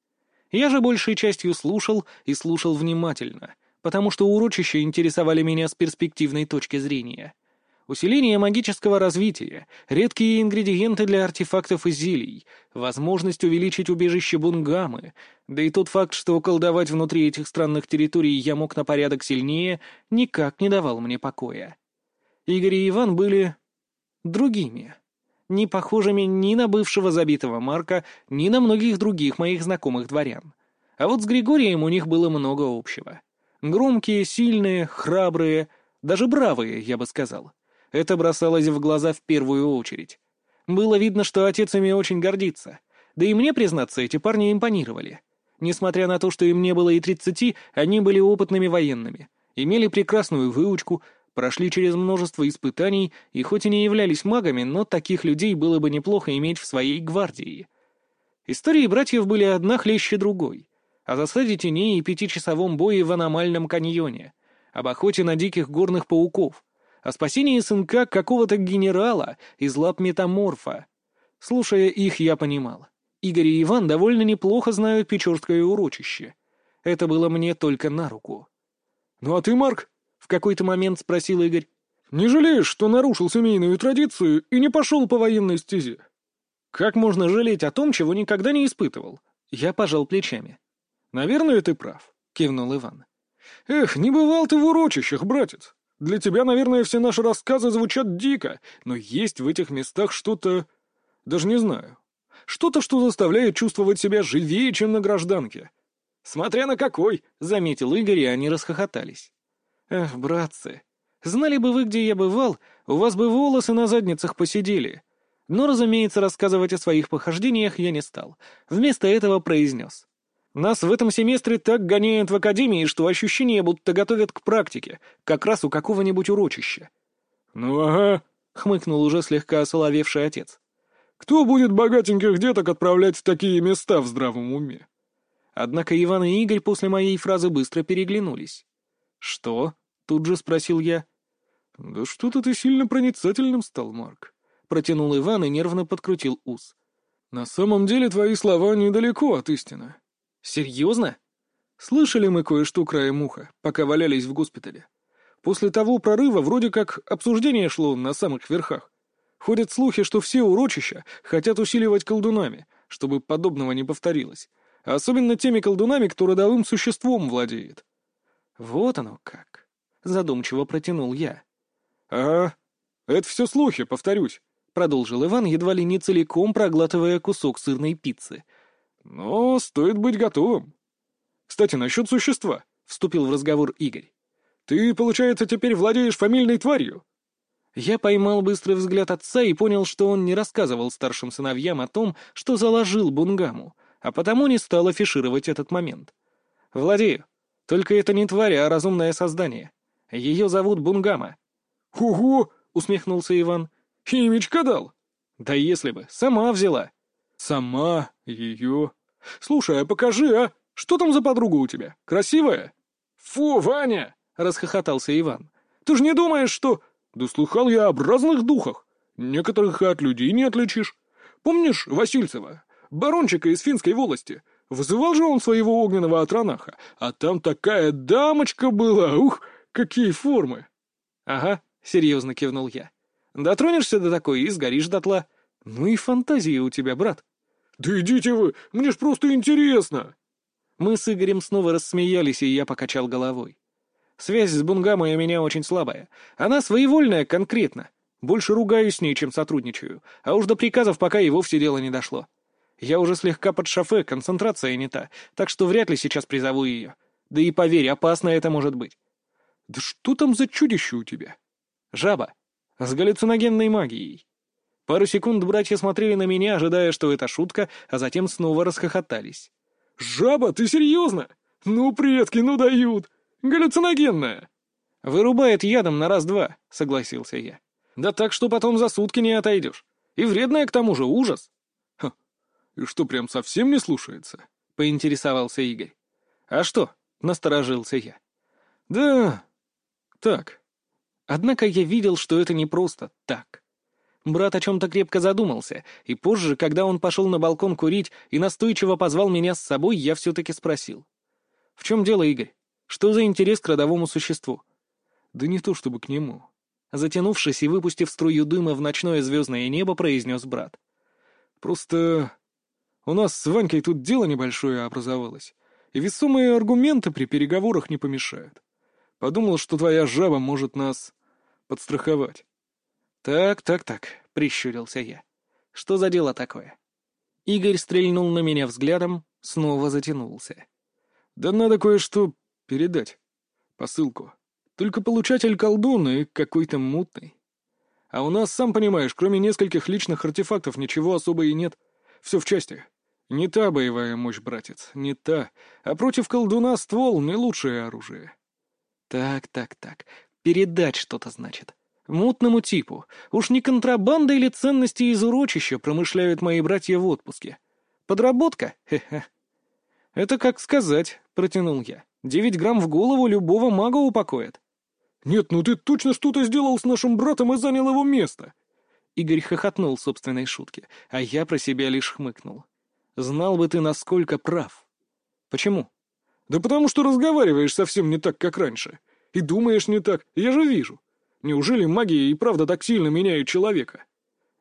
Я же большей частью слушал и слушал внимательно, потому что урочища интересовали меня с перспективной точки зрения. Усиление магического развития, редкие ингредиенты для артефактов и зелий, возможность увеличить убежище Бунгамы, да и тот факт, что колдовать внутри этих странных территорий я мог на порядок сильнее, никак не давал мне покоя. Игорь и Иван были другими, не похожими ни на бывшего забитого Марка, ни на многих других моих знакомых дворян. А вот с Григорием у них было много общего. Громкие, сильные, храбрые, даже бравые, я бы сказал. Это бросалось в глаза в первую очередь. Было видно, что отец ими очень гордится. Да и мне, признаться, эти парни импонировали. Несмотря на то, что им не было и тридцати, они были опытными военными, имели прекрасную выучку, прошли через множество испытаний и хоть и не являлись магами, но таких людей было бы неплохо иметь в своей гвардии. Истории братьев были одна хлеще другой. О засаде теней и пятичасовом бое в аномальном каньоне, об охоте на диких горных пауков, о спасении сынка какого-то генерала из лап метаморфа. Слушая их, я понимал. Игорь и Иван довольно неплохо знают Печорское урочище. Это было мне только на руку. «Ну а ты, Марк?» — в какой-то момент спросил Игорь. «Не жалеешь, что нарушил семейную традицию и не пошел по военной стезе?» «Как можно жалеть о том, чего никогда не испытывал?» Я пожал плечами. «Наверное, ты прав», — кивнул Иван. «Эх, не бывал ты в урочищах, братец. Для тебя, наверное, все наши рассказы звучат дико, но есть в этих местах что-то... Даже не знаю. Что-то, что заставляет чувствовать себя живее, чем на гражданке. «Смотря на какой!» — заметил Игорь, и они расхохотались. «Эх, братцы, знали бы вы, где я бывал, у вас бы волосы на задницах посидели». Но, разумеется, рассказывать о своих похождениях я не стал. Вместо этого произнес. Нас в этом семестре так гоняют в академии, что ощущение, будто готовят к практике, как раз у какого-нибудь урочища. «Ну ага», — хмыкнул уже слегка осоловевший отец. «Кто будет богатеньких деток отправлять в такие места в здравом уме?» Однако Иван и Игорь после моей фразы быстро переглянулись. «Что?» — тут же спросил я. «Да что-то ты сильно проницательным стал, Марк», — протянул Иван и нервно подкрутил ус. «На самом деле твои слова недалеко от истины. «Серьезно?» Слышали мы кое-что краем уха, пока валялись в госпитале. После того прорыва вроде как обсуждение шло на самых верхах. Ходят слухи, что все урочища хотят усиливать колдунами, чтобы подобного не повторилось. А особенно теми колдунами, кто родовым существом владеет. Вот оно как. Задумчиво протянул я. «Ага, это все слухи, повторюсь», — продолжил Иван, едва ли не целиком проглатывая кусок сырной пиццы — но стоит быть готовым. Кстати, насчет существа, — вступил в разговор Игорь. Ты, получается, теперь владеешь фамильной тварью? Я поймал быстрый взгляд отца и понял, что он не рассказывал старшим сыновьям о том, что заложил Бунгаму, а потому не стал афишировать этот момент. «Владею. Только это не тварь, а разумное создание. Ее зовут Бунгама». «Ого!» — усмехнулся Иван. «Имечко дал?» «Да если бы. Сама взяла». «Сама ее...» «Слушай, а покажи, а? Что там за подруга у тебя? Красивая?» «Фу, Ваня!» — расхохотался Иван. «Ты же не думаешь, что...» «Да слыхал я об разных духах. Некоторых от людей не отличишь. Помнишь Васильцева, барончика из финской волости? Вызывал же он своего огненного отранаха, а там такая дамочка была, ух, какие формы!» «Ага», — серьезно кивнул я. «Дотронешься до такой и сгоришь дотла. Ну и фантазия у тебя, брат». «Да идите вы, мне ж просто интересно!» Мы с Игорем снова рассмеялись, и я покачал головой. Связь с Бунгамой у меня очень слабая. Она своевольная конкретно. Больше ругаюсь с ней, чем сотрудничаю. А уж до приказов пока и вовсе дело не дошло. Я уже слегка под шофе, концентрация не та, так что вряд ли сейчас призову ее. Да и поверь, опасно это может быть. Да что там за чудище у тебя? Жаба. С галлюциногенной магией. Пару секунд братья смотрели на меня, ожидая, что это шутка, а затем снова расхохотались. «Жаба, ты серьезно? Ну, предки, ну дают! Галлюциногенная!» «Вырубает ядом на раз-два», — согласился я. «Да так, что потом за сутки не отойдешь. И вредная к тому же, ужас». «Ха, и что, прям совсем не слушается?» — поинтересовался Игорь. «А что?» — насторожился я. «Да, так». Однако я видел, что это не просто так. Брат о чем-то крепко задумался, и позже, когда он пошел на балкон курить и настойчиво позвал меня с собой, я все-таки спросил. «В чем дело, Игорь? Что за интерес к родовому существу?» «Да не то чтобы к нему». Затянувшись и выпустив струю дыма в ночное звездное небо, произнес брат. «Просто у нас с Ванькой тут дело небольшое образовалось, и весомые аргументы при переговорах не помешают. Подумал, что твоя жаба может нас подстраховать». «Так, так, так», — прищурился я. «Что за дело такое?» Игорь стрельнул на меня взглядом, снова затянулся. «Да надо кое-что передать. Посылку. Только получатель колдун и какой-то мутный. А у нас, сам понимаешь, кроме нескольких личных артефактов ничего особо и нет. Все в части. Не та боевая мощь, братец, не та. А против колдуна ствол — не лучшее оружие. Так, так, так. Передать что-то, значит. Мутному типу. Уж не контрабанда или ценности из урочища промышляют мои братья в отпуске. Подработка? Хе-хе. Это как сказать, протянул я. Девять грамм в голову любого мага упокоит. «Нет, ну ты точно что-то сделал с нашим братом и занял его место!» Игорь хохотнул собственной шутке, а я про себя лишь хмыкнул. «Знал бы ты, насколько прав». «Почему?» «Да потому что разговариваешь совсем не так, как раньше. И думаешь не так, я же вижу. Неужели магия и правда так сильно меняет человека?»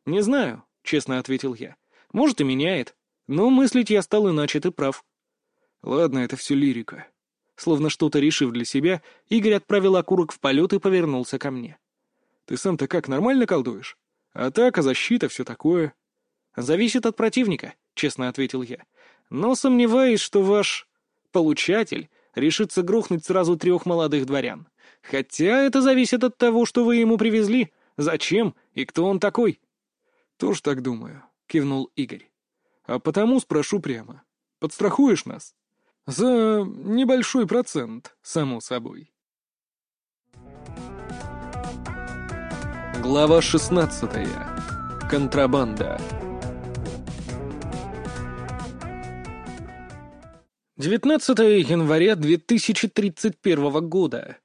«Не знаю», — честно ответил я. «Может, и меняет. Но мыслить я стал иначе, ты прав». «Ладно, это все лирика. Словно что-то решив для себя, Игорь отправил окурок в полет и повернулся ко мне. «Ты сам-то как, нормально колдуешь? Атака, защита, все такое?» «Зависит от противника», — честно ответил я. «Но сомневаюсь, что ваш получатель решится грохнуть сразу трех молодых дворян. Хотя это зависит от того, что вы ему привезли, зачем и кто он такой». «Тоже так думаю», — кивнул Игорь. «А потому спрошу прямо. Подстрахуешь нас?» За небольшой процент, само собой. Глава 16. Контрабанда. 19 января 2031 года.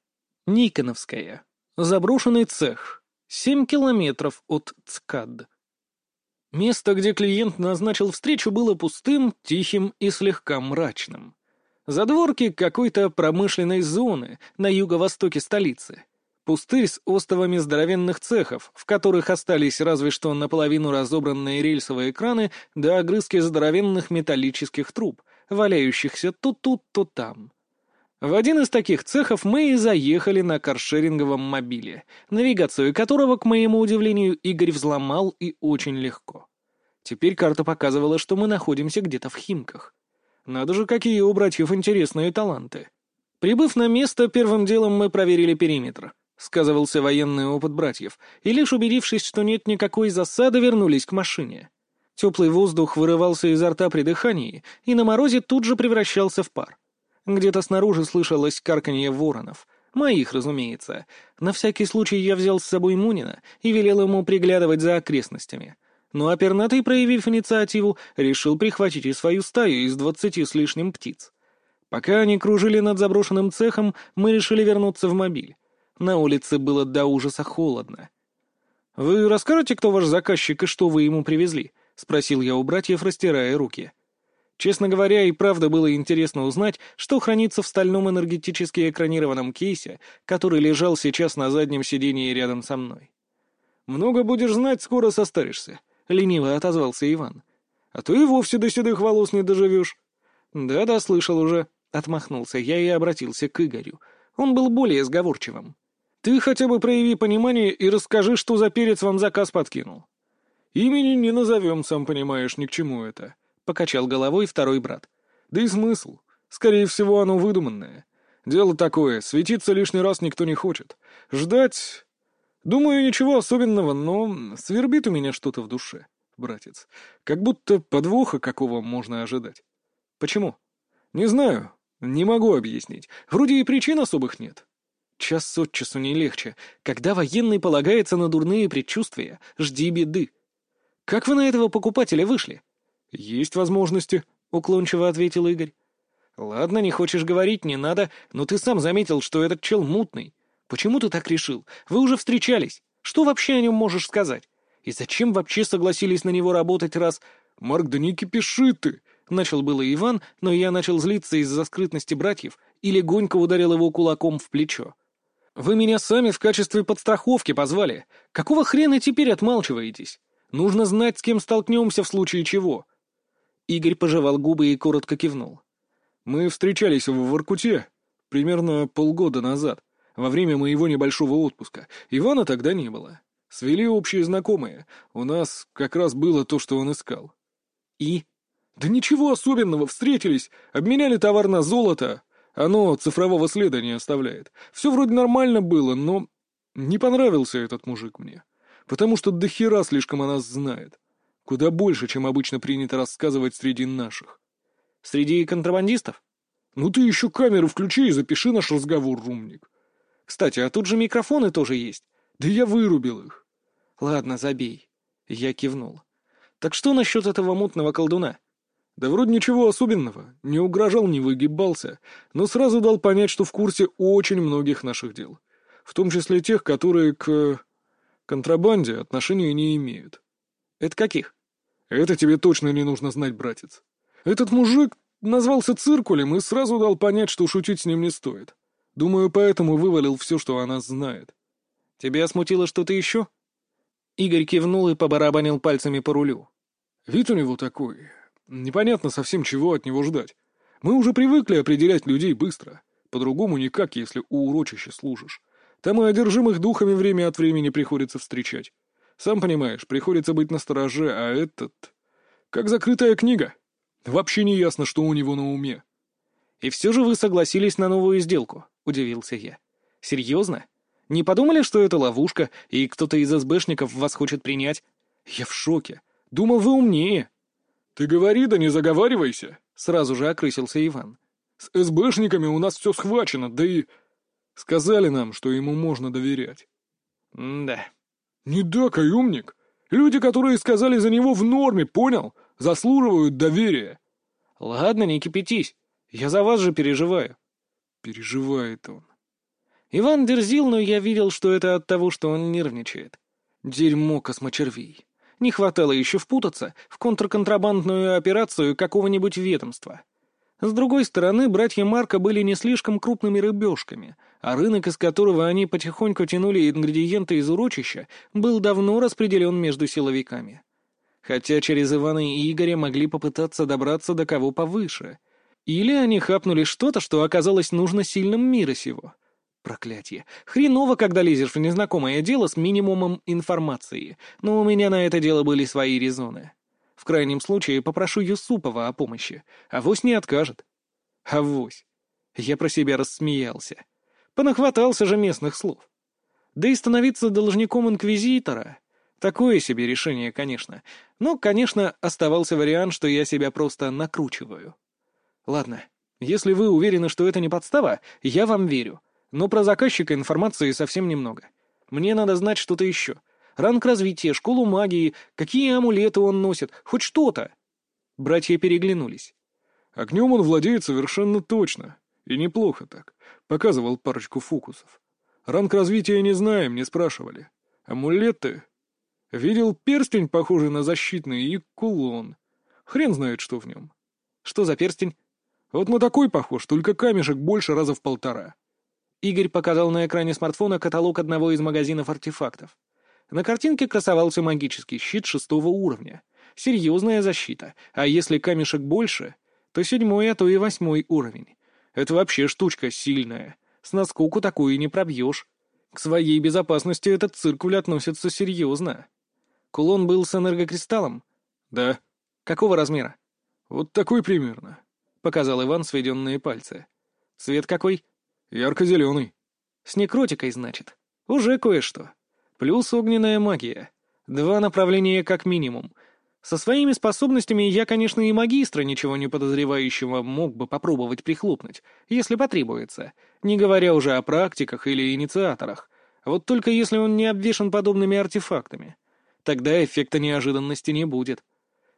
Никоновская. Заброшенный цех. 7 километров от ЦКАД. Место, где клиент назначил встречу, было пустым, тихим и слегка мрачным. Задворки какой-то промышленной зоны на юго-востоке столицы. Пустырь с остовами здоровенных цехов, в которых остались разве что наполовину разобранные рельсовые краны да огрызки здоровенных металлических труб, валяющихся то тут, то там. В один из таких цехов мы и заехали на каршеринговом мобиле, навигацию которого, к моему удивлению, Игорь взломал и очень легко. Теперь карта показывала, что мы находимся где-то в Химках. Надо же, какие у братьев интересные таланты. Прибыв на место, первым делом мы проверили периметр. Сказывался военный опыт братьев, и лишь убедившись, что нет никакой засады, вернулись к машине. Теплый воздух вырывался изо рта при дыхании, и на морозе тут же превращался в пар. Где-то снаружи слышалось карканье воронов. Моих, разумеется. На всякий случай я взял с собой Мунина и велел ему приглядывать за окрестностями. Ну а пернатый, проявив инициативу, решил прихватить и свою стаю из двадцати с лишним птиц. Пока они кружили над заброшенным цехом, мы решили вернуться в мобиль. На улице было до ужаса холодно. «Вы расскажете, кто ваш заказчик и что вы ему привезли?» — спросил я у братьев, растирая руки. Честно говоря, и правда было интересно узнать, что хранится в стальном энергетически экранированном кейсе, который лежал сейчас на заднем сидении рядом со мной. «Много будешь знать, скоро состаришься», — лениво отозвался Иван. «А то и вовсе до седых волос не доживешь». «Да-да, слышал уже», — отмахнулся я и обратился к Игорю. Он был более сговорчивым. «Ты хотя бы прояви понимание и расскажи, что за перец вам заказ подкинул». «Имени не назовем, сам понимаешь, ни к чему это», — покачал головой второй брат. «Да и смысл. Скорее всего, оно выдуманное. Дело такое, светиться лишний раз никто не хочет. Ждать Думаю, ничего особенного, но свербит у меня что-то в душе, братец. Как будто подвоха какого можно ожидать. Почему? Не знаю. Не могу объяснить. Вроде и причин особых нет. Час от часу не легче. Когда военный полагается на дурные предчувствия, жди беды. Как вы на этого покупателя вышли? Есть возможности, уклончиво ответил Игорь. Ладно, не хочешь говорить, не надо, но ты сам заметил, что этот чел мутный. Почему ты так решил? Вы уже встречались. Что вообще о нем можешь сказать? И зачем вообще согласились на него работать, раз... Марк, да не кипиши ты! Начал было Иван, но я начал злиться из-за скрытности братьев и легонько ударил его кулаком в плечо. «Вы меня сами в качестве подстраховки позвали. Какого хрена теперь отмалчиваетесь? Нужно знать, с кем столкнемся в случае чего». Игорь пожевал губы и коротко кивнул. «Мы встречались в Воркуте примерно полгода назад, во время моего небольшого отпуска. Ивана тогда не было. Свели общие знакомые. У нас как раз было то, что он искал». «И?» «Да ничего особенного, встретились, обменяли товар на золото. Оно цифрового следа не оставляет. Все вроде нормально было, но не понравился этот мужик мне. Потому что до хера слишком о нас знает. Куда больше, чем обычно принято рассказывать среди наших. Среди контрабандистов? Ну ты еще камеру включи и запиши наш разговор, румник. Кстати, а тут же микрофоны тоже есть. Да я вырубил их. Ладно, забей. Я кивнул. Так что насчет этого мутного колдуна? Да вроде ничего особенного, не угрожал, не выгибался, но сразу дал понять, что в курсе очень многих наших дел. В том числе тех, которые к... контрабанде отношения не имеют. Это каких? Это тебе точно не нужно знать, братец. Этот мужик назвался циркулем и сразу дал понять, что шутить с ним не стоит. Думаю, поэтому вывалил все, что о нас знает. Тебя смутило что-то еще? Игорь кивнул и побарабанил пальцами по рулю. Вид у него такой, Непонятно совсем, чего от него ждать. Мы уже привыкли определять людей быстро. По-другому никак, если у урочища служишь. Там и одержимых духами время от времени приходится встречать. Сам понимаешь, приходится быть настороже, а этот... Как закрытая книга. Вообще не ясно, что у него на уме. «И все же вы согласились на новую сделку», — удивился я. «Серьезно? Не подумали, что это ловушка, и кто-то из СБшников вас хочет принять? Я в шоке. Думал, вы умнее». «Ты говори, да не заговаривайся!» — сразу же окрысился Иван. «С СБшниками у нас все схвачено, да и...» Сказали нам, что ему можно доверять. «Да». «Не да, каюмник. Люди, которые сказали за него в норме, понял? Заслуживают доверия». «Ладно, не кипятись. Я за вас же переживаю». Переживает он. Иван дерзил, но я видел, что это от того, что он нервничает. Дерьмо космочервей. Не хватало еще впутаться в контрконтрабандную операцию какого-нибудь ведомства. С другой стороны, братья Марка были не слишком крупными рыбешками, а рынок, из которого они потихоньку тянули ингредиенты из урочища, был давно распределен между силовиками. Хотя через Ивана и Игоря могли попытаться добраться до кого повыше. Или они хапнули что-то, что оказалось нужно сильным мира сего. Проклятие. Хреново, когда лезешь в незнакомое дело с минимумом информации, но у меня на это дело были свои резоны. В крайнем случае попрошу Юсупова о помощи, авось не откажет. Авось. Я про себя рассмеялся. Понахватался же местных слов. Да и становиться должником инквизитора — такое себе решение, конечно. Но, конечно, оставался вариант, что я себя просто накручиваю. Ладно, если вы уверены, что это не подстава, я вам верю. Но про заказчика информации совсем немного. Мне надо знать что-то еще. Ранг развития, школу магии, какие амулеты он носит, хоть что-то. Братья переглянулись. Огнем он владеет совершенно точно. И неплохо так. Показывал парочку фокусов. Ранг развития не знаем, не спрашивали. Амулеты? Видел перстень, похожий на защитный, и кулон. Хрен знает, что в нем. Что за перстень? Вот на такой похож, только камешек больше раза в полтора. Игорь показал на экране смартфона каталог одного из магазинов артефактов. На картинке красовался магический щит шестого уровня. Серьезная защита, а если камешек больше, то седьмой, а то и восьмой уровень. Это вообще штучка сильная. С наскоку такую не пробьешь. К своей безопасности этот циркуль относится серьезно. Кулон был с энергокристаллом? Да. Какого размера? Вот такой примерно. Показал Иван сведенные пальцы. Цвет какой? Ярко-зеленый. С некротикой, значит. Уже кое-что. Плюс огненная магия. Два направления как минимум. Со своими способностями я, конечно, и магистра, ничего не подозревающего, мог бы попробовать прихлопнуть, если потребуется, не говоря уже о практиках или инициаторах. Вот только если он не обвешан подобными артефактами. Тогда эффекта неожиданности не будет.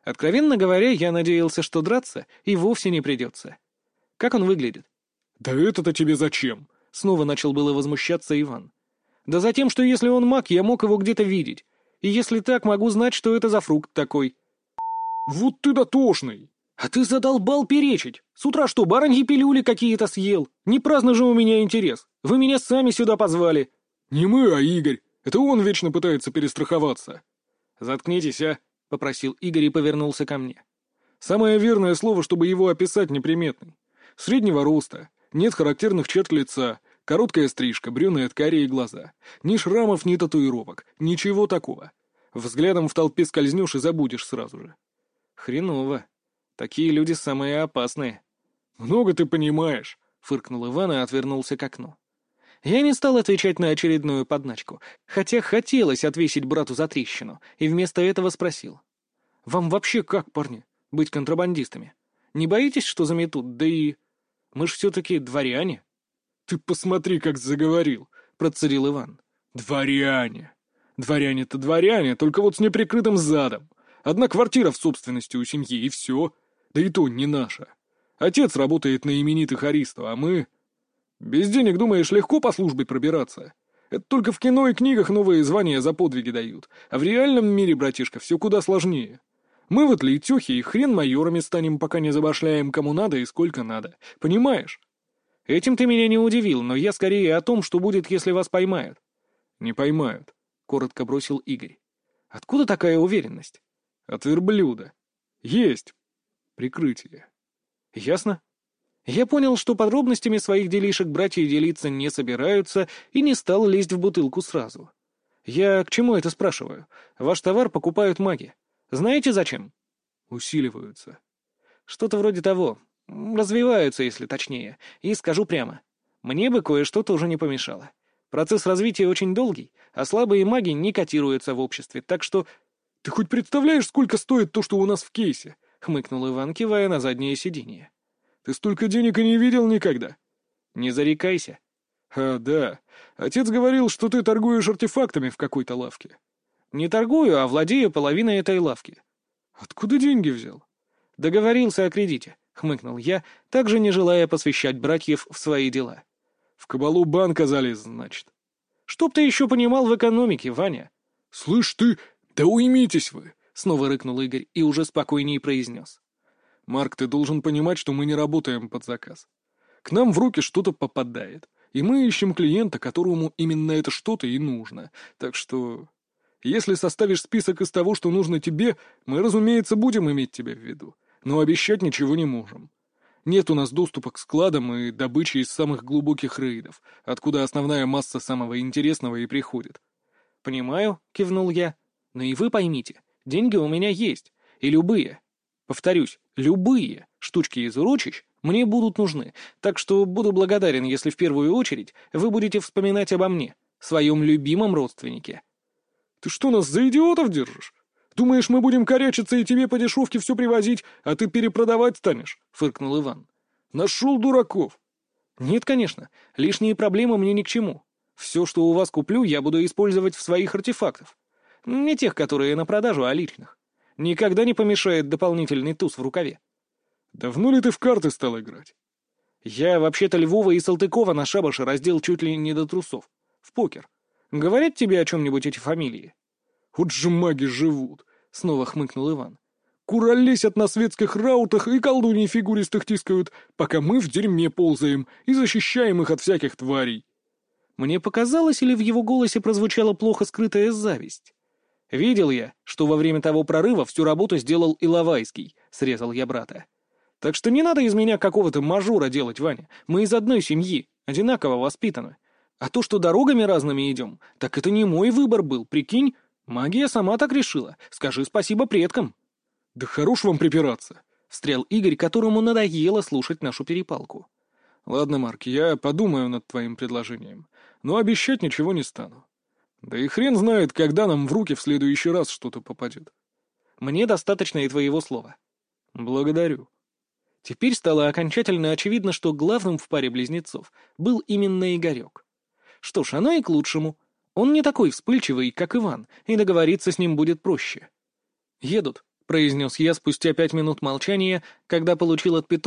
Откровенно говоря, я надеялся, что драться и вовсе не придется. Как он выглядит? «Да это-то тебе зачем?» — снова начал было возмущаться Иван. «Да за тем, что если он маг, я мог его где-то видеть. И если так, могу знать, что это за фрукт такой». «Вот ты дотошный!» «А ты задолбал перечить! С утра что, бараньи пилюли какие-то съел? Не праздно же у меня интерес! Вы меня сами сюда позвали!» «Не мы, а Игорь! Это он вечно пытается перестраховаться!» «Заткнитесь, а!» — попросил Игорь и повернулся ко мне. «Самое верное слово, чтобы его описать, неприметный. Среднего роста, нет характерных черт лица, короткая стрижка, брюнет, карие глаза. Ни шрамов, ни татуировок, ничего такого. Взглядом в толпе скользнешь и забудешь сразу же». «Хреново. Такие люди самые опасные». «Много ты понимаешь», — фыркнул Иван и отвернулся к окну. Я не стал отвечать на очередную подначку, хотя хотелось отвесить брату за трещину, и вместо этого спросил. «Вам вообще как, парни, быть контрабандистами? Не боитесь, что заметут? Да и... Мы ж все-таки дворяне». «Ты посмотри, как заговорил», — процедил Иван. «Дворяне. Дворяне-то дворяне, только вот с неприкрытым задом. Одна квартира в собственности у семьи, и все. Да и то не наша. Отец работает на именитых Аристо, а мы... Без денег, думаешь, легко по службе пробираться? Это только в кино и книгах новые звания за подвиги дают, а в реальном мире, братишка, все куда сложнее. Мы вот летехи и хрен майорами станем, пока не забашляем кому надо и сколько надо. Понимаешь? Этим ты меня не удивил, но я скорее о том, что будет, если вас поймают. Не поймают, — коротко бросил Игорь. Откуда такая уверенность? От верблюда. Есть. Прикрытие. Ясно. Я понял, что подробностями своих делишек братья делиться не собираются, и не стал лезть в бутылку сразу. Я к чему это спрашиваю? Ваш товар покупают маги. Знаете зачем? Усиливаются. Что-то вроде того. Развиваются, если точнее. И скажу прямо. Мне бы кое-что тоже не помешало. Процесс развития очень долгий, а слабые маги не котируются в обществе, так что... «Ты хоть представляешь, сколько стоит то, что у нас в кейсе?» — хмыкнул Иван, кивая на заднее сиденье. Ты столько денег и не видел никогда. Не зарекайся. А, да. Отец говорил, что ты торгуешь артефактами в какой-то лавке. Не торгую, а владею половиной этой лавки. Откуда деньги взял? Договорился о кредите, хмыкнул я, также не желая посвящать братьев в свои дела. В кабалу банка залез, значит. Чтоб ты еще понимал в экономике, Ваня. Слышь ты, да уймитесь вы! Снова рыкнул Игорь и уже спокойнее произнес. Марк, ты должен понимать, что мы не работаем под заказ. К нам в руки что-то попадает, и мы ищем клиента, которому именно это что-то и нужно. Так что, если составишь список из того, что нужно тебе, мы, разумеется, будем иметь тебя в виду, но обещать ничего не можем. Нет у нас доступа к складам и добыче из самых глубоких рейдов, откуда основная масса самого интересного и приходит. «Понимаю», — кивнул я. «Но и вы поймите, деньги у меня есть, и любые. Повторюсь, любые штучки из урочищ мне будут нужны, так что буду благодарен, если в первую очередь вы будете вспоминать обо мне, своем любимом родственнике. Ты что, нас за идиотов держишь? Думаешь, мы будем корячиться и тебе по дешевке все привозить, а ты перепродавать станешь? — фыркнул Иван. Нашел дураков. Нет, конечно, лишние проблемы мне ни к чему. Все, что у вас куплю, я буду использовать в своих артефактах. Не тех, которые на продажу, а личных. Никогда не помешает дополнительный туз в рукаве. Давно ли ты в карты стал играть? Я вообще-то Львова и Салтыкова на шабаше раздел чуть ли не до трусов. В покер. Говорят тебе о чем-нибудь эти фамилии? Вот же маги живут, снова хмыкнул Иван. Куролесят на светских раутах и колдуньи фигуристых тискают, пока мы в дерьме ползаем и защищаем их от всяких тварей. Мне показалось, или в его голосе прозвучала плохо скрытая зависть? Видел я, что во время того прорыва всю работу сделал Иловайский, срезал я брата. Так что не надо из меня какого-то мажора делать, Ваня. Мы из одной семьи, одинаково воспитаны. А то, что дорогами разными идем, так это не мой выбор был, прикинь. Магия сама так решила. Скажи спасибо предкам. Да хорош вам припираться, — встрял Игорь, которому надоело слушать нашу перепалку. Ладно, Марк, я подумаю над твоим предложением, но обещать ничего не стану. Да и хрен знает, когда нам в руки в следующий раз что-то попадет. Мне достаточно и твоего слова». «Благодарю». Теперь стало окончательно очевидно, что главным в паре близнецов был именно Игорек. Что ж, оно и к лучшему. Он не такой вспыльчивый, как Иван, и договориться с ним будет проще. «Едут», — произнес я спустя пять минут молчания, когда получил от питомца